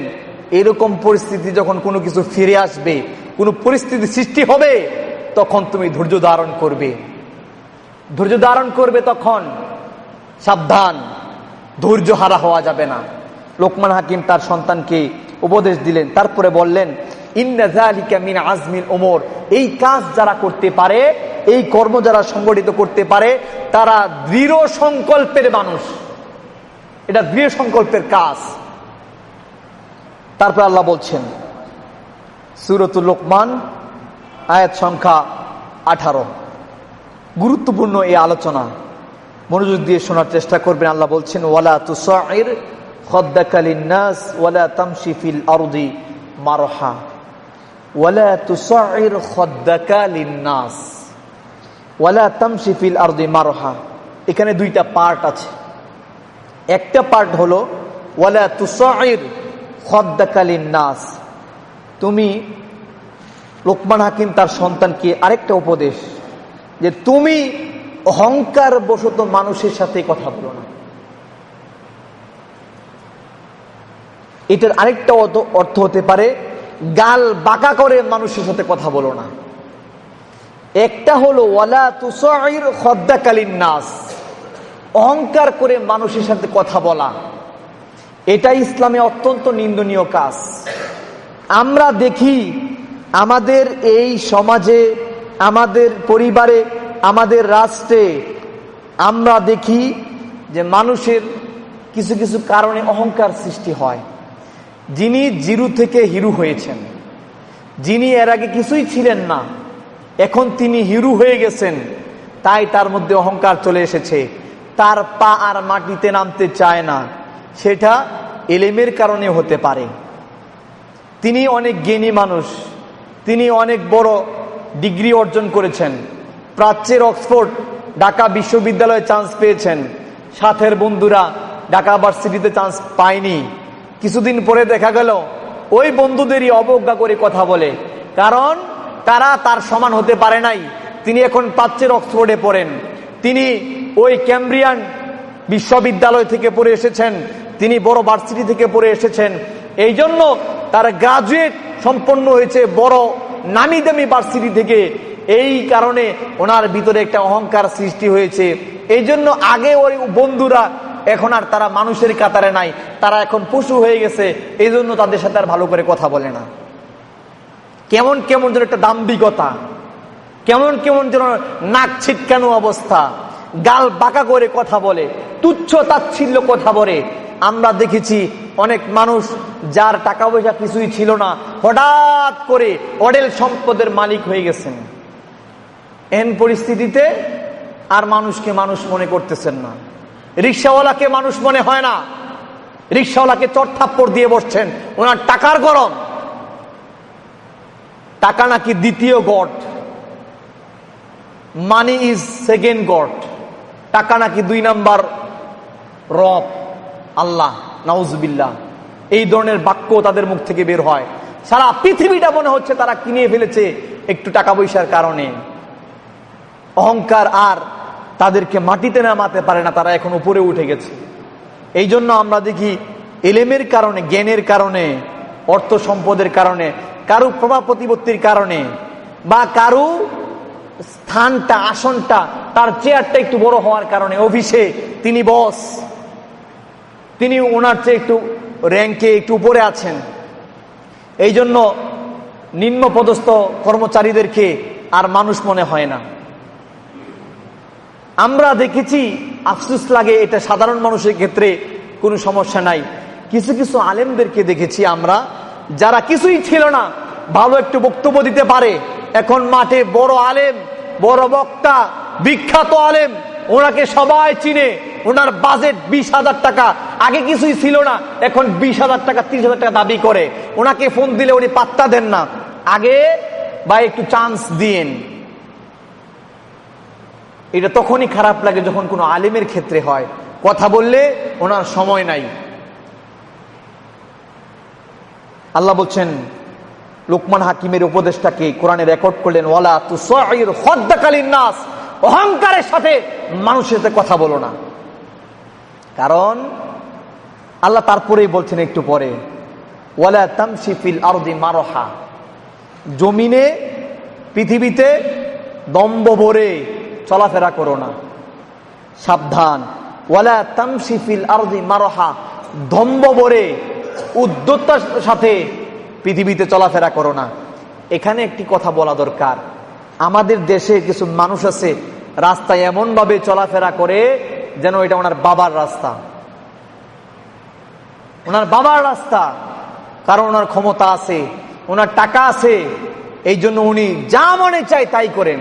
এরকম পরিস্থিতি যখন কোনো কিছু ফিরে আসবে, কোনো পরিস্থিতি সৃষ্টি হবে, তখন তুমি ধৈর্য ধারণ করবে। ধৈর্য ধারণ করবে তখন সাবধান, ধৈর্য হারা হওয়া যাবে না। লোকমান হাকিম তার সন্তানকে উপদেশ দিলেন, তারপরে বললেন ওমর এই কাজ যারা করতে পারে, এই কর্ম যারা সংগঠিত করতে পারে, তারা দৃঢ় সংকল্পের মানুষ। এটা দৃঢ় সংকল্পের কাজ। তারপর আল্লাহ বলছেন, সুরতুল লোকমান, আয়াত সংখ্যা আঠারো। গুরুত্বপূর্ণ এই আলোচনা। মনোযোগ দিয়ে শোনার চেষ্টা করবেন, আল্লাহ বলছেন, ওয়ালা তুসাইর খদ্দাকালিনাস ওয়ালা ওয়ালা ওয়ালা এখানে দুইটা পার্ট আছে। একটা পার্ট হলো, ওয়ালা তুসাইর খদ্দাকালীন নাস তুমি লোকমান হাকিম তার সন্তানকে আরেকটা উপদেশ, যে তুমি অহংকার বশত মানুষের সাথে কথা বলো না। এটার আরেকটা অর্থ হতে পারে, গাল বাঁকা করে মানুষের সাথে কথা বলো না। একটা হলো, ওয়ালা তুসাইর খদ্দাকালীন নাস অহংকার করে মানুষের সাথে কথা বলা। এটা ইসলামে অত্যন্ত নিন্দনীয় কাজ। আমরা দেখি আমাদের এই সমাজে, আমাদের পরিবারে, আমাদের রাষ্ট্রে আমরা দেখি যে মানুষের কিছু কিছু কারণে অহংকার সৃষ্টি হয়। যিনি জিরু থেকে হিরু হয়েছেন, যিনি এর আগে কিছুই ছিলেন না, এখন তিনি হিরু হয়ে গেছেন, তাই তার মধ্যে অহংকার চলে এসেছে। তার পা আর মাটিতে নামতে চায় না। সেটা এলেমের কারণে হতে পারে। তিনি অনেক জ্ঞানী মানুষ। তিনি অনেক বড় ডিগ্রি অর্জন করেছেন। প্রাচ্যের অক্সফোর্ড, ঢাকা বিশ্ববিদ্যালয়ে চান্স পেয়েছেন। সাথের বন্ধুরা ঢাকা ভার্সিটিতে চান্স পায়নি। কিছুদিন পরে দেখা গেল, ওই বন্ধুদেরই অবজ্ঞা করে কথা বলে। কারণ তারা তার সমান হতে পারে নাই। তিনি এখন প্রাচ্যের অক্সফোর্ডে পড়েন। তিনি ওই ক্যাম্ব্রিয়ান বিশ্ববিদ্যালয় থেকে পড়ে এসেছেন, তিনি বড় ভার্সিটি থেকে পড়ে এসেছেন। এই জন্য তার গ্রাজুয়েট সম্পন্ন হয়েছে বড় নামি দামি ভার্সিটি থেকে। এই কারণে ওনার ভিতরে একটা অহংকার সৃষ্টি হয়েছে। এই জন্য আগে ওই বন্ধুরা, এখন আর তারা মানুষের কাতারে নাই। তারা এখন পশু হয়ে গেছে। এই জন্য তাদের সাথে আর ভালো করে কথা বলে না। কেমন কেমন যেন একটা দাম্ভিকতা। কেমন কেমন যেন নাক ছিটকানো অবস্থা। গাল বাঁকা করে কথা বলে, তুচ্ছ তাচ্ছিল্য কথা বলে। আমরা দেখেছি অনেক মানুষ যার টাকা পয়সা কিছুই ছিল না, হঠাৎ করে অডেল সম্পদের মালিক হয়ে গেছেন। এন পরিস্থিতিতে আর মানুষকে মানুষ মনে করতেছেন না। রিক্সাওয়ালাকে মানুষ মনে হয় না। রিক্সাওয়ালাকে চটথাপ্পড় দিয়ে বসছেন। ওনার টাকার গরম। টাকা নাকি দ্বিতীয় god. Money is second god টাকা নাকি দুই নাম্বার? রব, আল্লাহ নাউজবিল্লা এই ধরনের বাক্য তাদের মুখ থেকে বের হয়। সারা পৃথিবীটা মনে হচ্ছে তারা কিনে ফেলেছে একটু টাকা পয়সার কারণে। অহংকার আর তাদেরকে মাটিতে নামাতে পারে না, তারা এখন উপরে উঠে গেছে। এই জন্য আমরা দেখি এলেমের কারণে, জ্ঞানের কারণে, অর্থ সম্পদের কারণে, কারু প্রভাব প্রতিপত্তির কারণে বা কারু স্থানটা, আসনটা, তার চেয়ারটা একটু বড় হওয়ার কারণে অফিসে তিনি বস তিনি ওনার চেয়ে একটু র্যাঙ্কে একটু উপরে আছেন। এই জন্য নিম্ন পদস্থ কর্মচারীদেরকে আর মানুষ মনে হয় না। আমরা দেখেছি, আফসুস লাগে এটা সাধারণ মানুষের ক্ষেত্রে কোনো সমস্যা নাই। কিছু কিছু আলেমদেরকে দেখেছি আমরা, যারা কিছুই ছিল না, ভালো একটু বক্তব্য দিতে পারে। এখন মাঠে বড় আলেম, বড় বক্তা, বিখ্যাত আলেম, ওনাকে সবাই চিনে। ওনার বাজেট বিশ হাজার টাকা। আগে কিছুই ছিল না, এখন বিশ হাজার টাকা, ত্রিশ হাজার টাকা দাবি করে। ওনাকে ফোন দিলে উনি পাত্তা দেন না। আগে বা একটু চান্স দিয়েন। এটা তখনই খারাপ লাগে যখন কোনো আলেমের ক্ষেত্রে হয়। কথা বললে ওনার সময় নাই। আল্লাহ বলছেন লোকমান হাকিমের উপদেশটাকে কোরআনে রেকর্ড করলেন, ওয়ালা তু হদ্দাকালীন নাস অহংকারের সাথে মানুষের সাথে কথা বলো না। কারণ আল্লাহ তারপরেই বলছেন একটু পরে, ওয়ালা তামসিফিল আরদি মারহা জমিনে, পৃথিবীতে দম্ব ভরে চলাফেরা করো না। সাবধান, ওয়ালা তামসিফিল আরদি মারহা দম্ব ভরে উদ্যত্তার সাথে পৃথিবীতে চলাফেরা করো না। এখানে একটি কথা বলা দরকার। আমাদের দেশে কিছু মানুষ আছে, রাস্তায় এমন ভাবে চলাফেরা করে যেন এটা ওনার বাবার রাস্তা। ওনার বাবার রাস্তা, কারণ ওনার ক্ষমতা আছে, ওনার টাকা আছে, এই জন্য উনি যা মনে চায় তাই করেন।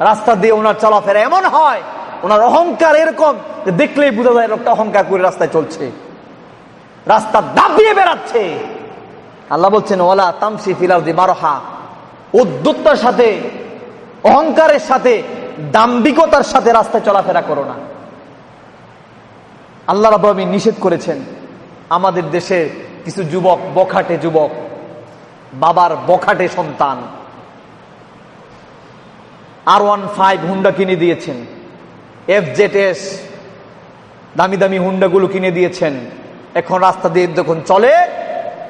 রাস্তা দিয়ে ওনার চলাফেরা এমন হয়, ওনার অহংকার এরকম দেখলেই বোঝা যায় লোকটা অহংকার করে রাস্তায় চলছে। রাস্তা দাবিয়ে বেড়াচ্ছে। আল্লাহ বলছেন ওলা তামসি ফিলাউদি বারোহা উদ্যুত্তার সাথে, অহংকারের সাথে দাম্বিকতার সাথে রাস্তায় চলাফেরা করো না। আল্লাহ রাবী নিষেধ করেছেন, আমাদের দেশে কিছু যুবক, বখাটে যুবক, বাবার বখাটে সন্তান, আর ওয়ান ফাইভ হুন্ডা কিনে দিয়েছেন এফ জেড এস দামি দামি হুন্ডাগুলো কিনে দিয়েছেন, এখন রাস্তা দিয়ে যখন চলে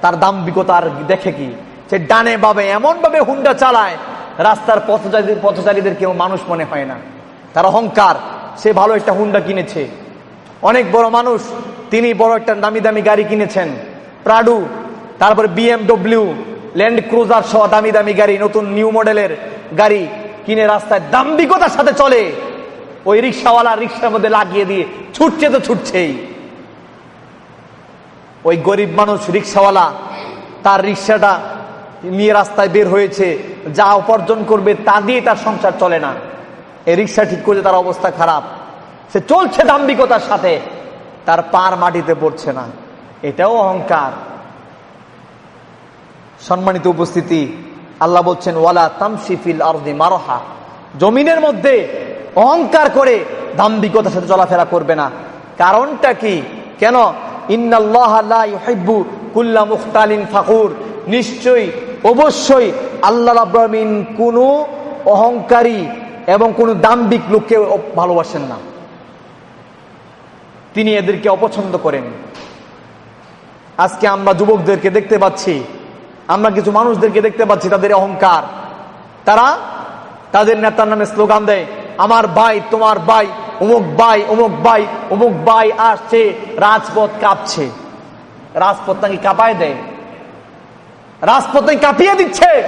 তার দাম্বিকতা আর দেখে কি? সে ডানে বাবে এমন ভাবে হুন্ডা চালায়, রাস্তার পথচারীদের পথচারীদের কেউ মানুষ মনে হয় না। তার অহংকার, সে ভালো একটা হুন্ডা কিনেছে। অনেক বড় মানুষ, তিনি বড় একটা দামি দামি গাড়ি কিনেছেন। প্রাডু, তারপরে বিএমডব্লিউ ল্যান্ড ক্রুজার সহ দামি দামি গাড়ি, নতুন নিউ মডেলের গাড়ি কিনে রাস্তায় দাম্বিকতার সাথে চলে। ওই রিক্সাওয়ালা রিক্সার মধ্যে লাগিয়ে দিয়ে ছুটছে তো ছুটছেই। ওই গরিব মানুষ রিক্সাওয়ালা, তার রিক্সাটা নিয়ে রাস্তায় বের হয়েছে, যা উপার্জন করবে তা দিয়ে তার সংসার চলে না। এই রিক্সা ঠিক করছে, তার অবস্থা খারাপ। সে চলছে দাম্বিকতার সাথে, তার পার মাটিতে পড়ছে না। এটাও অহংকার। সম্মানিত উপস্থিতি, আল্লাহ বলছেন, ওয়ালা তামসিফিল আরদি মারহা। জমিনের মধ্যে অহংকার করে দাম্বিকতার সাথে চলাফেরা করবে না। কারণটা কি? কেন? কুল্লা ফাকুর নিশ্চয়ই, অবশ্যই আল্লাহ রাব্রামিন কোন অহংকারী এবং কোন দাম্বিক লোককে ভালোবাসেন না। তিনি এদেরকে অপছন্দ করেন। আজকে আমরা যুবকদেরকে দেখতে পাচ্ছি, আমরা কিছু মানুষদেরকে দেখতে পাচ্ছি তাদের অহংকার। তারা তাদের নেতার নামে স্লোগান দেয়, আমার ভাই, তোমার ভাই। অমুক বাই অমুক বাই অমুক বাই আসছে, রাজপথ কাঁপছে। রাজপথ নাকি কাঁপায় দেয়? রাজপথ কাঁপিয়ে দিচ্ছে?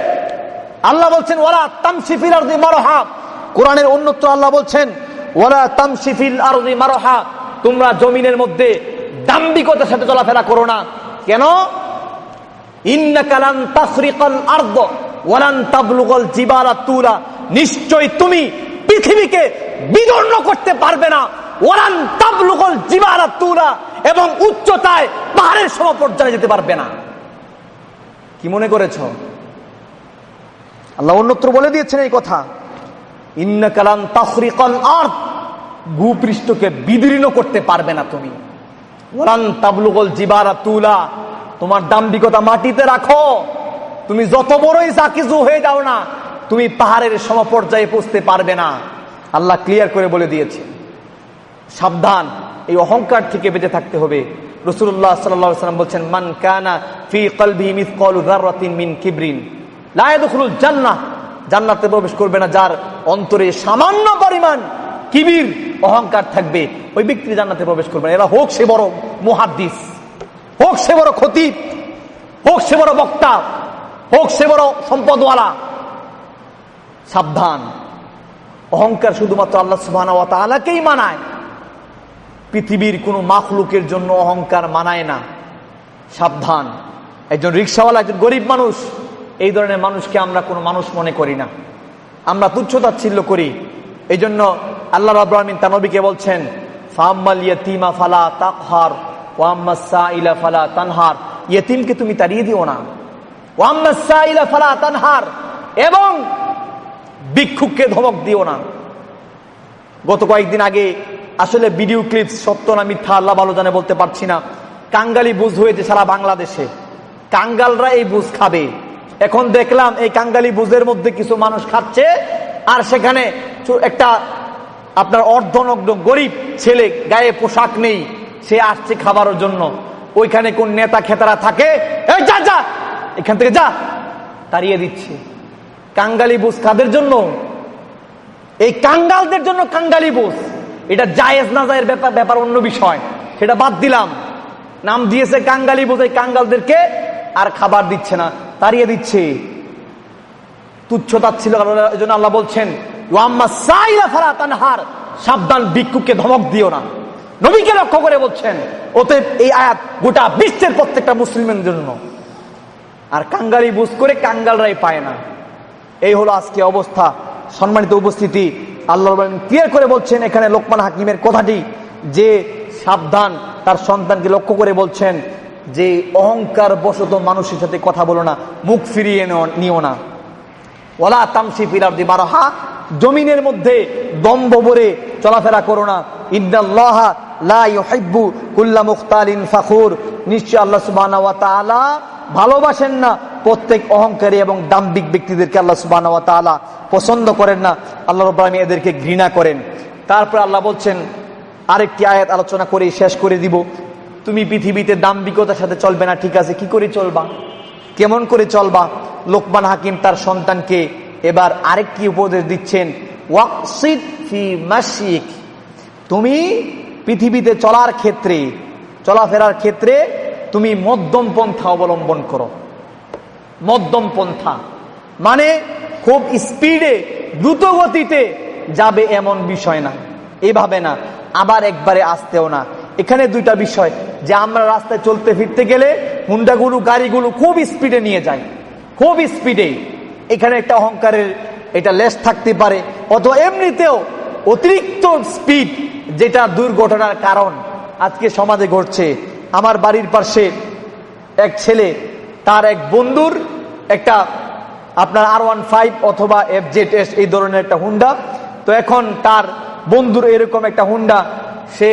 আল্লাহ বলছেন ওরা তামসিফিল আর মারোহা। কোরআনের অন্যত্র আল্লাহ বলছেন ওরা তামসিফিল আর মারোহা। তোমরা জমিনের মধ্যে দাম্বিকতার সাথে চলাফেরা করো না। কেন? নিশ্চয় তুমি পৃথিবীকে বিদর্ণ করতে পারবে না। ওরান তাবলুগল জিবারা তুরা এবং উচ্চতায় পাহাড়ের সম পর্যায়ে যেতে পারবে না। কি মনে করেছ? আল্লাহ অন্যত্র বলে দিয়েছেন এই কথা। ইন্না কালান তাফরিকল আর্থ ভূপৃষ্ঠকে বিদীর্ণ করতে পারবে না তুমি। ওরান তাবলুগল জিবারা তুলা। তোমার দাম্বিকতা মাটিতে রাখো। তুমি যত বড়ই কিছু হয়ে যাও না তুমি পাহাড়ের সমপর্যায়ে পৌঁছতে পারবে না। আল্লাহ ক্লিয়ার করে বলে দিয়েছে। সাবধান, এই অহংকার থেকে বেঁচে থাকতে হবে। রসুল্লাহ সাল্লাম বলছেন, মান কানা ফি কলবি মিন কিবরিন। লায়দুল জান্নাতে প্রবেশ করবে না যার অন্তরে সামান্য পরিমাণ কিবির, অহংকার থাকবে। ওই ব্যক্তি জান্নাতে প্রবেশ করবে এরা হোক সে বড় মুহাদ্দিস, হোক সে বড় খতিব, হোক সে বড় বক্তা, হোক সে বড় সম্পদওয়ালা। সাবধান। অহংকার শুধুমাত্র আল্লাহ সুবাহ তালাকেই মানায়। পৃথিবীর কোনো মাখলুকের জন্য অহংকার মানায় না। সাবধান। একজন রিক্সাওয়ালা, একজন গরিব মানুষ, এই ধরনের মানুষকে আমরা কোনো মানুষ মনে করি না। আমরা তুচ্ছতাচ্ছিল্য করি। এই জন্য আল্লাহ রাব্রাহমিন তানবীকে বলছেন ফাম্মাল ফালা তাকহার ওয়াম্মাসা ফালা তানহার। ইয়েতিমকে তুমি তাড়িয়ে দিও না। ওয়াম্মাসা ফালা তানহার। এবং ভিক্ষুককে ধমক দিও না। গত কয়েকদিন আগে আসলে ভিডিও ক্লিপ সত্য না মিথ্যা আল্লাহ ভালো জানে বলতে পারছি না। কাঙ্গালি বুঝ হয়েছে সারা বাংলাদেশে। কাঙ্গালরা এই বুঝ খাবে। এখন দেখলাম এই কাঙ্গালি বুঝের মধ্যে কিছু মানুষ খাচ্ছে, আর সেখানে একটা আপনার অর্ধনগ্ন গরিব ছেলে গায়ে পোশাক নেই, সে আসছে খাবারের জন্য। ওইখানে কোন নেতা খেতারা থাকে যা যা, এখান থেকে যা! তাড়িয়ে দিচ্ছে। কাঙ্গালি বুঝ কাদের জন্য? এই কাঙ্গালদের জন্য কাঙ্গালি বুঝ। এটা জায়েজ না জায়ের ব্যাপার ব্যাপার অন্য বিষয়। সেটা বাদ দিলাম। নাম দিয়েছে কাঙ্গালি বুঝ, এই কাঙ্গালদেরকে আর খাবার দিচ্ছে না, তাড়িয়ে দিচ্ছে। তুচ্ছতা ছিল এই জন্য আল্লাহ বলছেন সাবধান ভিক্ষুককে ধমক দিও না। নবীকে লক্ষ্য করে বলছেন ওতে এই আয়াত গোটা বিশ্বের প্রত্যেকটা মুসলিমের জন্য। আর কাঙ্গালি বুঝ করে কাঙ্গালরাই পায় না। এই হলো আজকে অবস্থা। সম্মানিত উপস্থিতি আল্লাহ ক্লিয়ার করে বলছেন এখানে লোকমান হাকিমের কথাটি, যে সাবধান তার সন্তানকে লক্ষ্য করে বলছেন, যে অহংকার বশত মানুষের সাথে কথা বলো না, মুখ ফিরিয়ে নিও না। ওলা তামসি ফিরার দি বারহা, জমিনের মধ্যে দম্ভ ভরে চলাফেরা করো না। ইন্দাল্লাহা লা ইউহিব্বু কুল্লা মুখতালিন ফাখুর। নিশ্চয় আল্লাহ তাআলা ভালোবাসেন না প্রত্যেক অহংকারী এবং দাম্বিক ব্যক্তিদেরকে আল্লাহ তাআলা পছন্দ করেন না। আল্লাহ আলামিন এদেরকে ঘৃণা করেন। তারপর আল্লাহ বলছেন, আরেকটি আয়াত আলোচনা করে শেষ করে দিব। তুমি পৃথিবীতে দাম্বিকতার সাথে চলবে না, ঠিক আছে, কি করে চলবা? কেমন করে চলবা? লোকমান হাকিম তার সন্তানকে এবার আরেকটি উপদেশ দিচ্ছেন, ওয়াকসিদ ফি মাসিক তুমি পৃথিবীতে চলার ক্ষেত্রে, চলাফেরার ক্ষেত্রে তুমি মধ্যম পন্থা অবলম্বন করো। মধ্যম পন্থা মানে খুব স্পিডে দ্রুত গতিতে যাবে এমন বিষয় না। এভাবে না, আবার একবারে আসতেও না। এখানে দুইটা বিষয়, যে আমরা রাস্তায় চলতে ফিরতে গেলে হুন্ডাগুলো, গাড়িগুলো খুব স্পিডে নিয়ে যায়। খুব স্পিডে। এখানে একটা অহংকারের এটা লেস থাকতে পারে, অথবা এমনিতেও অতিরিক্ত স্পিড যেটা দুর্ঘটনার কারণ আজকে সমাজে ঘটছে। আমার বাড়ির পাশে এক ছেলে, তার এক বন্ধুর একটা আপনার আর ওয়ান ফাইভ অথবা এফ জেড এস এই ধরনের একটা হুন্ডা তো এখন তার বন্ধুর এরকম একটা হুন্ডা সে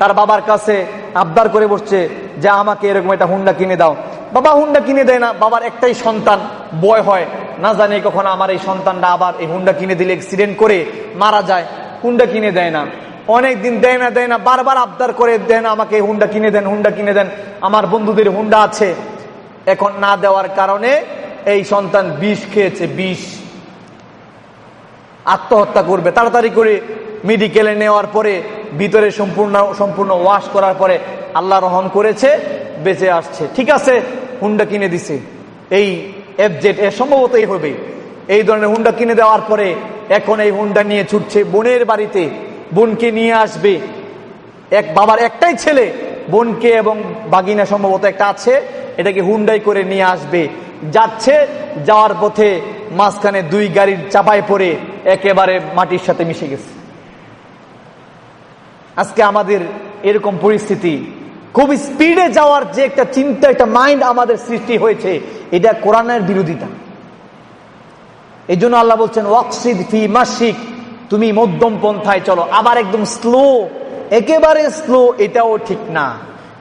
তার বাবার কাছে আবদার করে বসছে যে আমাকে এরকম একটা হুন্ডা কিনে দাও। বাবা হুন্ডা কিনে দেয় না, বাবার একটাই সন্তান, বয় হয়। না জানি কখন আমার এই সন্তানটা আবার এই হুন্ডা কিনে দিলে অ্যাক্সিডেন্ট করে মারা যায়। হুন্ডা কিনে দেয় না। অনেক দিন দেয় না দেয় না, বারবার আবদার করে দেন আমাকে হুন্ডা কিনে দেন, হুন্ডা কিনে দেন। আমার বন্ধুদের হুন্ডা আছে। এখন না দেওয়ার কারণে এই সন্তান বিষ খেয়েছে, বিষ। আত্মহত্যা করবে। তাড়াতাড়ি করে মেডিকেলে নেওয়ার পরে, ভিতরে সম্পূর্ণ সম্পূর্ণ ওয়াশ করার পরে আল্লাহ রহম করেছে, বেঁচে আসছে। ঠিক আছে, হুন্ডা কিনে দিছে। এই এফ জেড এ সম্ভবতই হবে এই ধরনের হুন্ডা কিনে দেওয়ার পরে এখন এই হুন্ডা নিয়ে ছুটছে বোনের বাড়িতে। বোনকে নিয়ে আসবে। এক বাবার একটাই ছেলে, বোনকে এবং বাগিনা সম্ভবত একটা আছে, এটাকে হুন্ডাই করে নিয়ে আসবে। যাচ্ছে, যাওয়ার পথে মাঝখানে দুই গাড়ির চাপায় পড়ে একেবারে মাটির সাথে মিশে গেছে। আজকে আমাদের এরকম পরিস্থিতি, খুব স্পিডে যাওয়ার যে একটা চিন্তা, একটা মাইন্ড আমাদের সৃষ্টি হয়েছে, এটা কোরআনের বিরোধিতা। এই জন্য আল্লাহ বলছেন, ওয়াকসিদ ফি মাসিক তুমি মধ্যম পন্থায় চলো। আবার একদম স্লো একেবারে স্লো এটাও ঠিক না।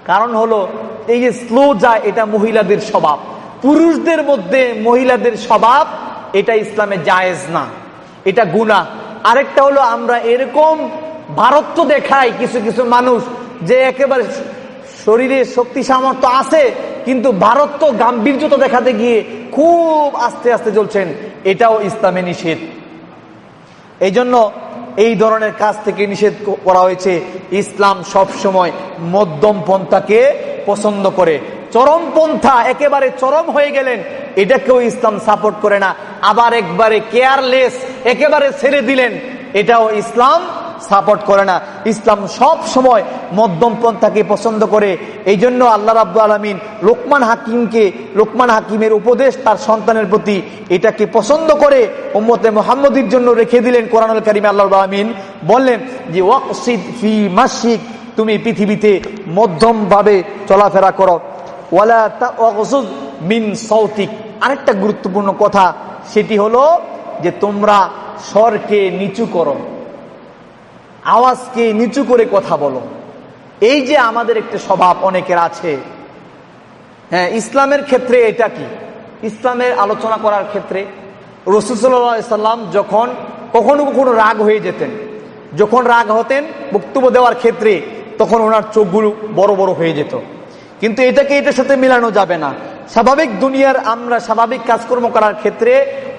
কারণ হলো, এই যে স্লো যায়, এটা মহিলাদের স্বভাব। পুরুষদের মধ্যে মহিলাদের স্বভাব, এটা ইসলামে জায়েজ না। এটা গুণা আরেকটা হলো, আমরা এরকম ভারত্ব দেখাই কিছু কিছু মানুষ যে একেবারে শরীরে শক্তি সামর্থ্য আছে কিন্তু ভারত তো গাম্ভীর্যতা দেখাতে গিয়ে খুব আস্তে আস্তে চলছেন এটাও ইসলামে নিষেধ। এই জন্য এই ধরনের কাজ থেকে নিষেধ করা হয়েছে। ইসলাম সব সময় মধ্যম পন্থাকে পছন্দ করে। চরম পন্থা একেবারে চরম হয়ে গেলেন। এটাকেও ইসলাম সাপোর্ট করে না। আবার একবারে কেয়ারলেস একেবারে ছেড়ে দিলেন। এটাও ইসলাম সাপোর্ট করে না। ইসলাম সব সময় মধ্যম পন্থাকে পছন্দ করে। এই জন্য আল্লাহ রাব্বু আলমিন লোকমান হাকিমকে, লোকমান হাকিমের উপদেশ তার সন্তানের প্রতি এটাকে পছন্দ করে ওম্মতে মোহাম্মদীর জন্য রেখে দিলেন কোরআনুল করিম আল্লাহ আলমিন বললেন যে, ওয়াকসিদ ফি মাসিক তুমি পৃথিবীতে মধ্যম ভাবে চলাফেরা করো। মিন সৌতিক আরেকটা গুরুত্বপূর্ণ কথা, সেটি হলো যে তোমরা স্বরকে নিচু করো। আওয়াজকে নিচু করে কথা বলো। এই যে আমাদের একটা স্বভাব অনেকের আছে। হ্যাঁ ইসলামের ক্ষেত্রে এটা কি? ইসলামের আলোচনা করার ক্ষেত্রে রসুসাল্লাম যখন কখনো কখনো রাগ হয়ে যেতেন। যখন রাগ হতেন, বক্তব্য দেওয়ার ক্ষেত্রে তখন ওনার চোখগুলো বড় বড় হয়ে যেত। কিন্তু এটাকে এটার সাথে মিলানো যাবে না। স্বাভাবিক দুনিয়ার আমরা স্বাভাবিক কাজকর্ম করার ক্ষেত্রে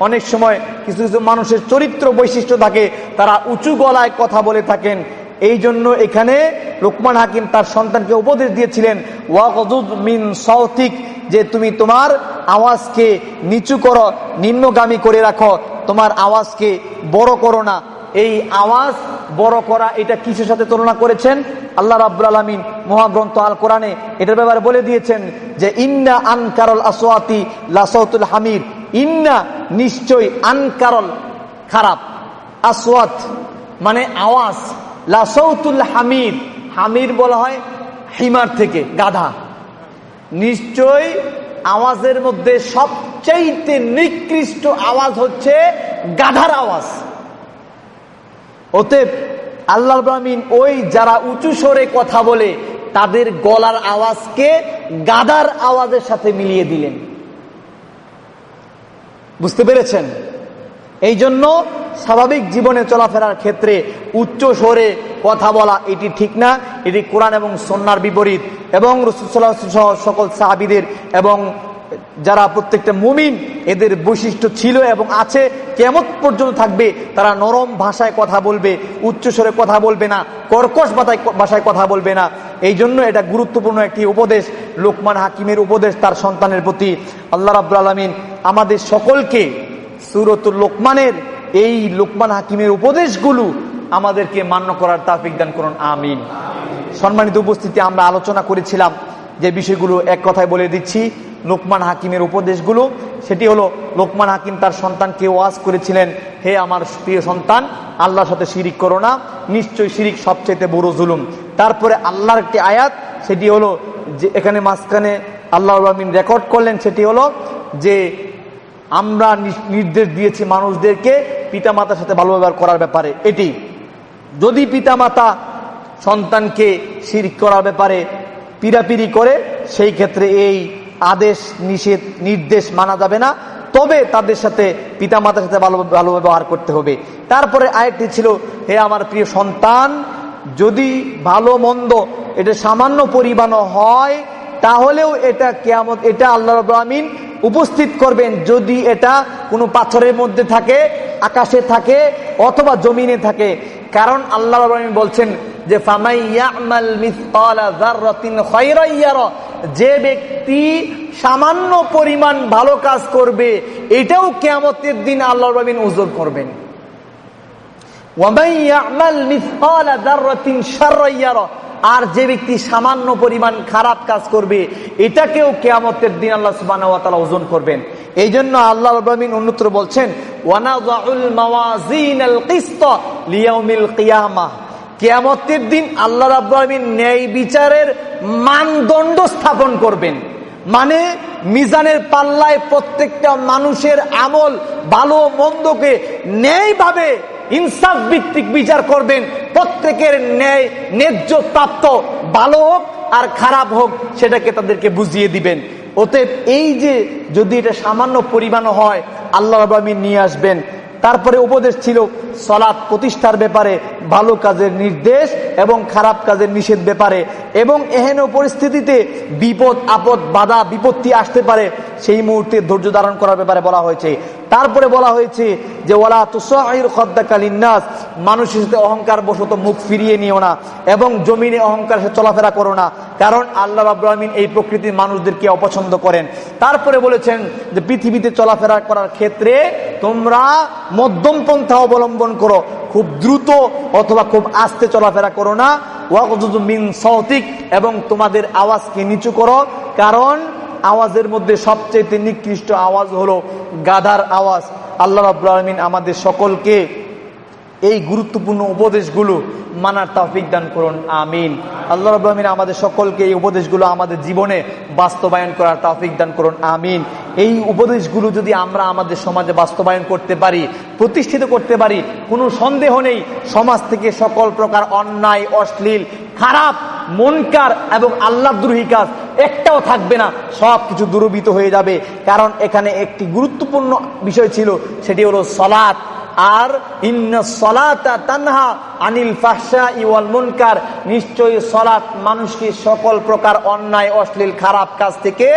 অনেক সময় কিছু কিছু মানুষের চরিত্র বৈশিষ্ট্য থাকে, তারা উঁচু গলায় কথা বলে থাকেন। এই জন্য এখানে লোকমান হাকিম তার সন্তানকে উপদেশ দিয়েছিলেন মিন সৌতিক যে তুমি তোমার আওয়াজকে নিচু করো, নিম্নগামী করে রাখো। তোমার আওয়াজকে বড় করো না। এই আওয়াজ বড় করা এটা কিসের সাথে তুলনা করেছেন? আল্লাহ রাবুল আলমিন মহাগ্রন্থ আল কোরআনে এটার ব্যাপারে বলে দিয়েছেন যে, ইন্না আনকারল আসোয়াতি লাসৌতুল হামির ইন্না নিশ্চয় আনকারল খারাপ। আসওয়াত মানে আওয়াজ। লাসৌতুল হামির হামির বলা হয় হিমার থেকে, গাধা। নিশ্চয় আওয়াজের মধ্যে সবচাইতে নিকৃষ্ট আওয়াজ হচ্ছে গাধার আওয়াজ। অতএব আল্লাহ ব্রাহ্মিন ওই যারা উঁচু সরে কথা বলে, তাদের গলার আওয়াজকে গাদার আওয়াজের সাথে মিলিয়ে দিলেন। বুঝতে পেরেছেন? এই জন্য স্বাভাবিক জীবনে চলাফেরার ক্ষেত্রে উচ্চ স্বরে কথা বলা এটি ঠিক না। এটি কোরআন এবং সন্ন্যার বিপরীত। এবং রসুল্লাহ সকল সাহাবিদের এবং যারা প্রত্যেকটা মুমিন এদের বৈশিষ্ট্য ছিল এবং আছে কেমন পর্যন্ত থাকবে, তারা নরম ভাষায় কথা বলবে, উচ্চস্বরে কথা বলবে না, কর্কশ ভাষায় কথা বলবে না। এই জন্য এটা গুরুত্বপূর্ণ একটি উপদেশ, লোকমান হাকিমের উপদেশ তার সন্তানের প্রতি। আল্লাহ রাবুল আলমিন আমাদের সকলকে সুরত লোকমানের এই লোকমান হাকিমের উপদেশগুলো আমাদেরকে মান্য করার তাফিক দান করুন, আমিন। সম্মানিত উপস্থিতি আমরা আলোচনা করেছিলাম, যে বিষয়গুলো এক কথায় বলে দিচ্ছি। লোকমান হাকিমের উপদেশগুলো, সেটি হলো, লোকমান হাকিম তার সন্তানকে ওয়াজ করেছিলেন, হে আমার প্রিয় সন্তান, আল্লাহর সাথে শিরিক করো না, নিশ্চয়ই শিরিক সবচেয়ে বড় জুলুম। তারপরে আল্লাহর একটি আয়াত, সেটি হলো, যে এখানে মাঝখানে আল্লাহ আমিন রেকর্ড করলেন, সেটি হলো, যে আমরা নির্দেশ দিয়েছি মানুষদেরকে পিতামাতার সাথে ভালো ব্যবহার করার ব্যাপারে। এটি, যদি পিতামাতা সন্তানকে শিরিক করার ব্যাপারে পিরাপিরি করে, সেই ক্ষেত্রে এই আদেশ, নিষেধ, নির্দেশ মানা যাবে না। তবে তাদের সাথে পিতা মাতার সাথে ভালো ভালো ব্যবহার করতে হবে। তারপরে আরেকটি ছিল, হে আমার প্রিয় সন্তান, যদি ভালো মন্দ এটা সামান্য পরিমাণ হয়, তাহলেও এটা কেয়ামত, এটা আল্লাহ আমিন উপস্থিত করবেন যদি এটা কোনো পাথরের মধ্যে থাকে, আকাশে থাকে অথবা জমিনে থাকে। কারণ আল্লাহ বলছেন যে যে ব্যক্তি সামান্য পরিমাণ ভালো কাজ করবে, এটাও কেমতের দিন আল্লাহ রবিন উজোর করবেন। আর যে ব্যক্তি সামান্য পরিমাণ খারাপ কাজ করবে, এটাকেও কেয়ামতের দিন আল্লাহ সুবাহ ওজন করবেন। এই জন্য আল্লাহ রবিন অন্যত্র বলছেন কেয়ামতের দিন আল্লাহ রাব্বাহিন ন্যায় বিচারের মানদণ্ড স্থাপন করবেন। মানে মিজানের পাল্লায় প্রত্যেকটা মানুষের আমল ভালো মন্দকে ন্যায়ভাবে ইনসাফ ভিত্তিক বিচার করবেন। প্রত্যেকের ন্যায় ন্যায্য প্রাপ্ত ভালো হোক আর খারাপ হোক সেটাকে তাদেরকে বুঝিয়ে দিবেন। অতএব এই যে যদি এটা সামান্য পরিমাণ হয়, আল্লাহ রবামিন নিয়ে আসবেন। তারপরে উপদেশ ছিল সলাৎ প্রতিষ্ঠার ব্যাপারে ভালো কাজের নির্দেশ এবং খারাপ কাজের নিষেধ ব্যাপারে এবং এহেন পরিস্থিতিতে বিপদ, আপদ, বাধা, বিপত্তি আসতে পারে, সেই মুহূর্তে ধৈর্য ধারণ করার ব্যাপারে বলা হয়েছে। তারপরে বলা হয়েছে যে ওলা তুসাহির খদ্দাকালীন নাস মানুষের সাথে অহংকার বশত মুখ ফিরিয়ে নিও না এবং জমিনে অহংকার সাথে চলাফেরা করো না, কারণ আল্লাহ আব্রাহমিন এই প্রকৃতির মানুষদেরকে অপছন্দ করেন। তারপরে বলেছেন যে, পৃথিবীতে চলাফেরা করার ক্ষেত্রে তোমরা মধ্যম পন্থা অবলম্বন করো, খুব দ্রুত অথবা খুব আস্তে চলাফেরা করো না। মিন সৌতিক এবং তোমাদের আওয়াজকে নিচু করো, কারণ আওয়াজের মধ্যে সবচেয়ে নিকৃষ্ট আওয়াজ হলো গাধার আওয়াজ। আল্লাহ আলামিন আমাদের সকলকে এই গুরুত্বপূর্ণ উপদেশগুলো মানার তৌফিক দান করুন, আমিন। আল্লাহ আলামিন আমাদের সকলকে এই উপদেশগুলো আমাদের জীবনে বাস্তবায়ন করার তৌফিক দান করুন, আমিন। এই উপদেশগুলো যদি আমরা আমাদের সমাজে বাস্তবায়ন করতে পারি, প্রতিষ্ঠিত করতে পারি, কোনো সন্দেহ নেই, সমাজ থেকে সকল প্রকার অন্যায়, অশ্লীল, খারাপ, মনকার এবং আল্লাহ দ্রোহী কাজ একটাও থাকবে না সব কিছু দুরবিত হয়ে যাবে। কারণ এখানে একটি গুরুত্বপূর্ণ বিষয় ছিল, সেটি হলো সলাৎ আর আনিল ইওয়াল মুনকার। নিশ্চয়ই সলাৎ মানুষকে সকল প্রকার অন্যায়, অশ্লীল, খারাপ কাজ থেকে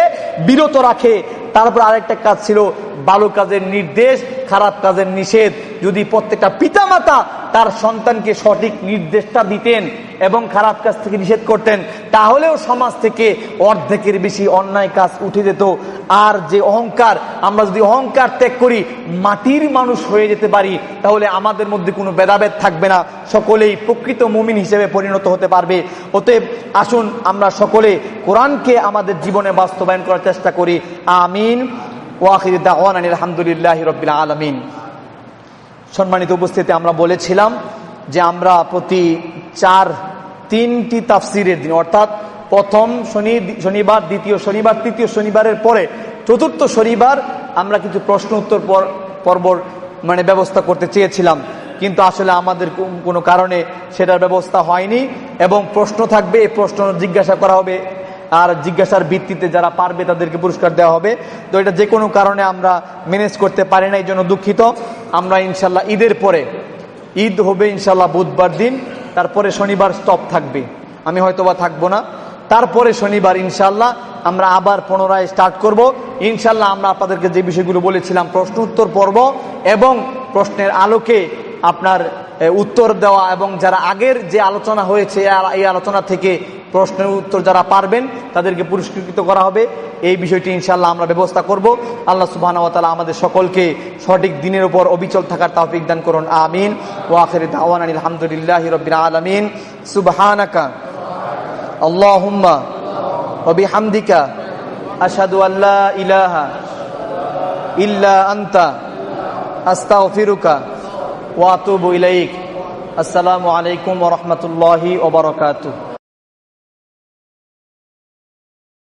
বিরত রাখে। তারপর আরেকটা কাজ ছিল ভালো কাজের নির্দেশ, খারাপ কাজের নিষেধ। যদি প্রত্যেকটা পিতামাতা তার সন্তানকে সঠিক নির্দেশটা দিতেন এবং খারাপ কাজ থেকে নিষেধ করতেন, তাহলেও সমাজ থেকে অর্ধেকের বেশি অন্যায় কাজ উঠে যেত। আর যে অহংকার, আমরা যদি অহংকার ত্যাগ করি, মাটির মানুষ হয়ে যেতে পারি, তাহলে আমাদের মধ্যে কোনো ভেদাভেদ থাকবে না। সকলেই প্রকৃত মুমিন হিসেবে পরিণত হতে পারবে। অতএব আসুন আমরা সকলে কোরআনকে আমাদের জীবনে বাস্তবায়ন করার চেষ্টা করি। আমিন। আলহামদুলিল্লাহ রবিল আলমিন। সম্মানিত উপস্থিতি আমরা বলেছিলাম যে আমরা প্রতি চার, তিনটি তাফসিরের দিন, অর্থাৎ প্রথম শনি, শনিবার, দ্বিতীয় শনিবার, তৃতীয় শনিবারের পরে চতুর্থ শনিবার আমরা কিছু প্রশ্ন উত্তর পর্ব মানে ব্যবস্থা করতে চেয়েছিলাম। কিন্তু আসলে আমাদের কোনো কারণে সেটার ব্যবস্থা হয়নি এবং প্রশ্ন থাকবে, এই প্রশ্ন জিজ্ঞাসা করা হবে আর জিজ্ঞাসার ভিত্তিতে যারা পারবে তাদেরকে পুরস্কার দেওয়া হবে। তো এটা যে কোনো কারণে আমরা ম্যানেজ করতে পারি না এই জন্য দুঃখিত। আমরা ইনশাল্লাহ ঈদের পরে, ঈদ হবে ইনশাল্লাহ বুধবার দিন, তারপরে শনিবার স্টপ থাকবে। আমি হয়তোবা থাকব না। তারপরে শনিবার ইনশাল্লাহ আমরা আবার পুনরায় স্টার্ট করব। ইনশাল্লাহ আমরা আপনাদেরকে যে বিষয়গুলো বলেছিলাম, প্রশ্ন উত্তর পর্ব এবং প্রশ্নের আলোকে আপনার উত্তর দেওয়া এবং যারা আগের যে আলোচনা হয়েছে এই আলোচনা থেকে প্রশ্নের উত্তর যারা পারবেন তাদেরকে পুরস্কৃত করা হবে এই বিষয়টি ইনশাল্লাহ আমরা ব্যবস্থা করব আল্লাহ সুবাহ আমাদের সকলকে সঠিক দিনের উপর অবিচল থাকার তাফিক দান করুন আমিন ও আখের দাওয়ান আলহামদুলিল্লাহ রবিন আলমিন সুবহানাকা আল্লাহুম্মা وبحمدك أشهد أن لا إله إلا أنت أستغفرك وأتوب إليك السلام عليكم ورحمة الله وبركاته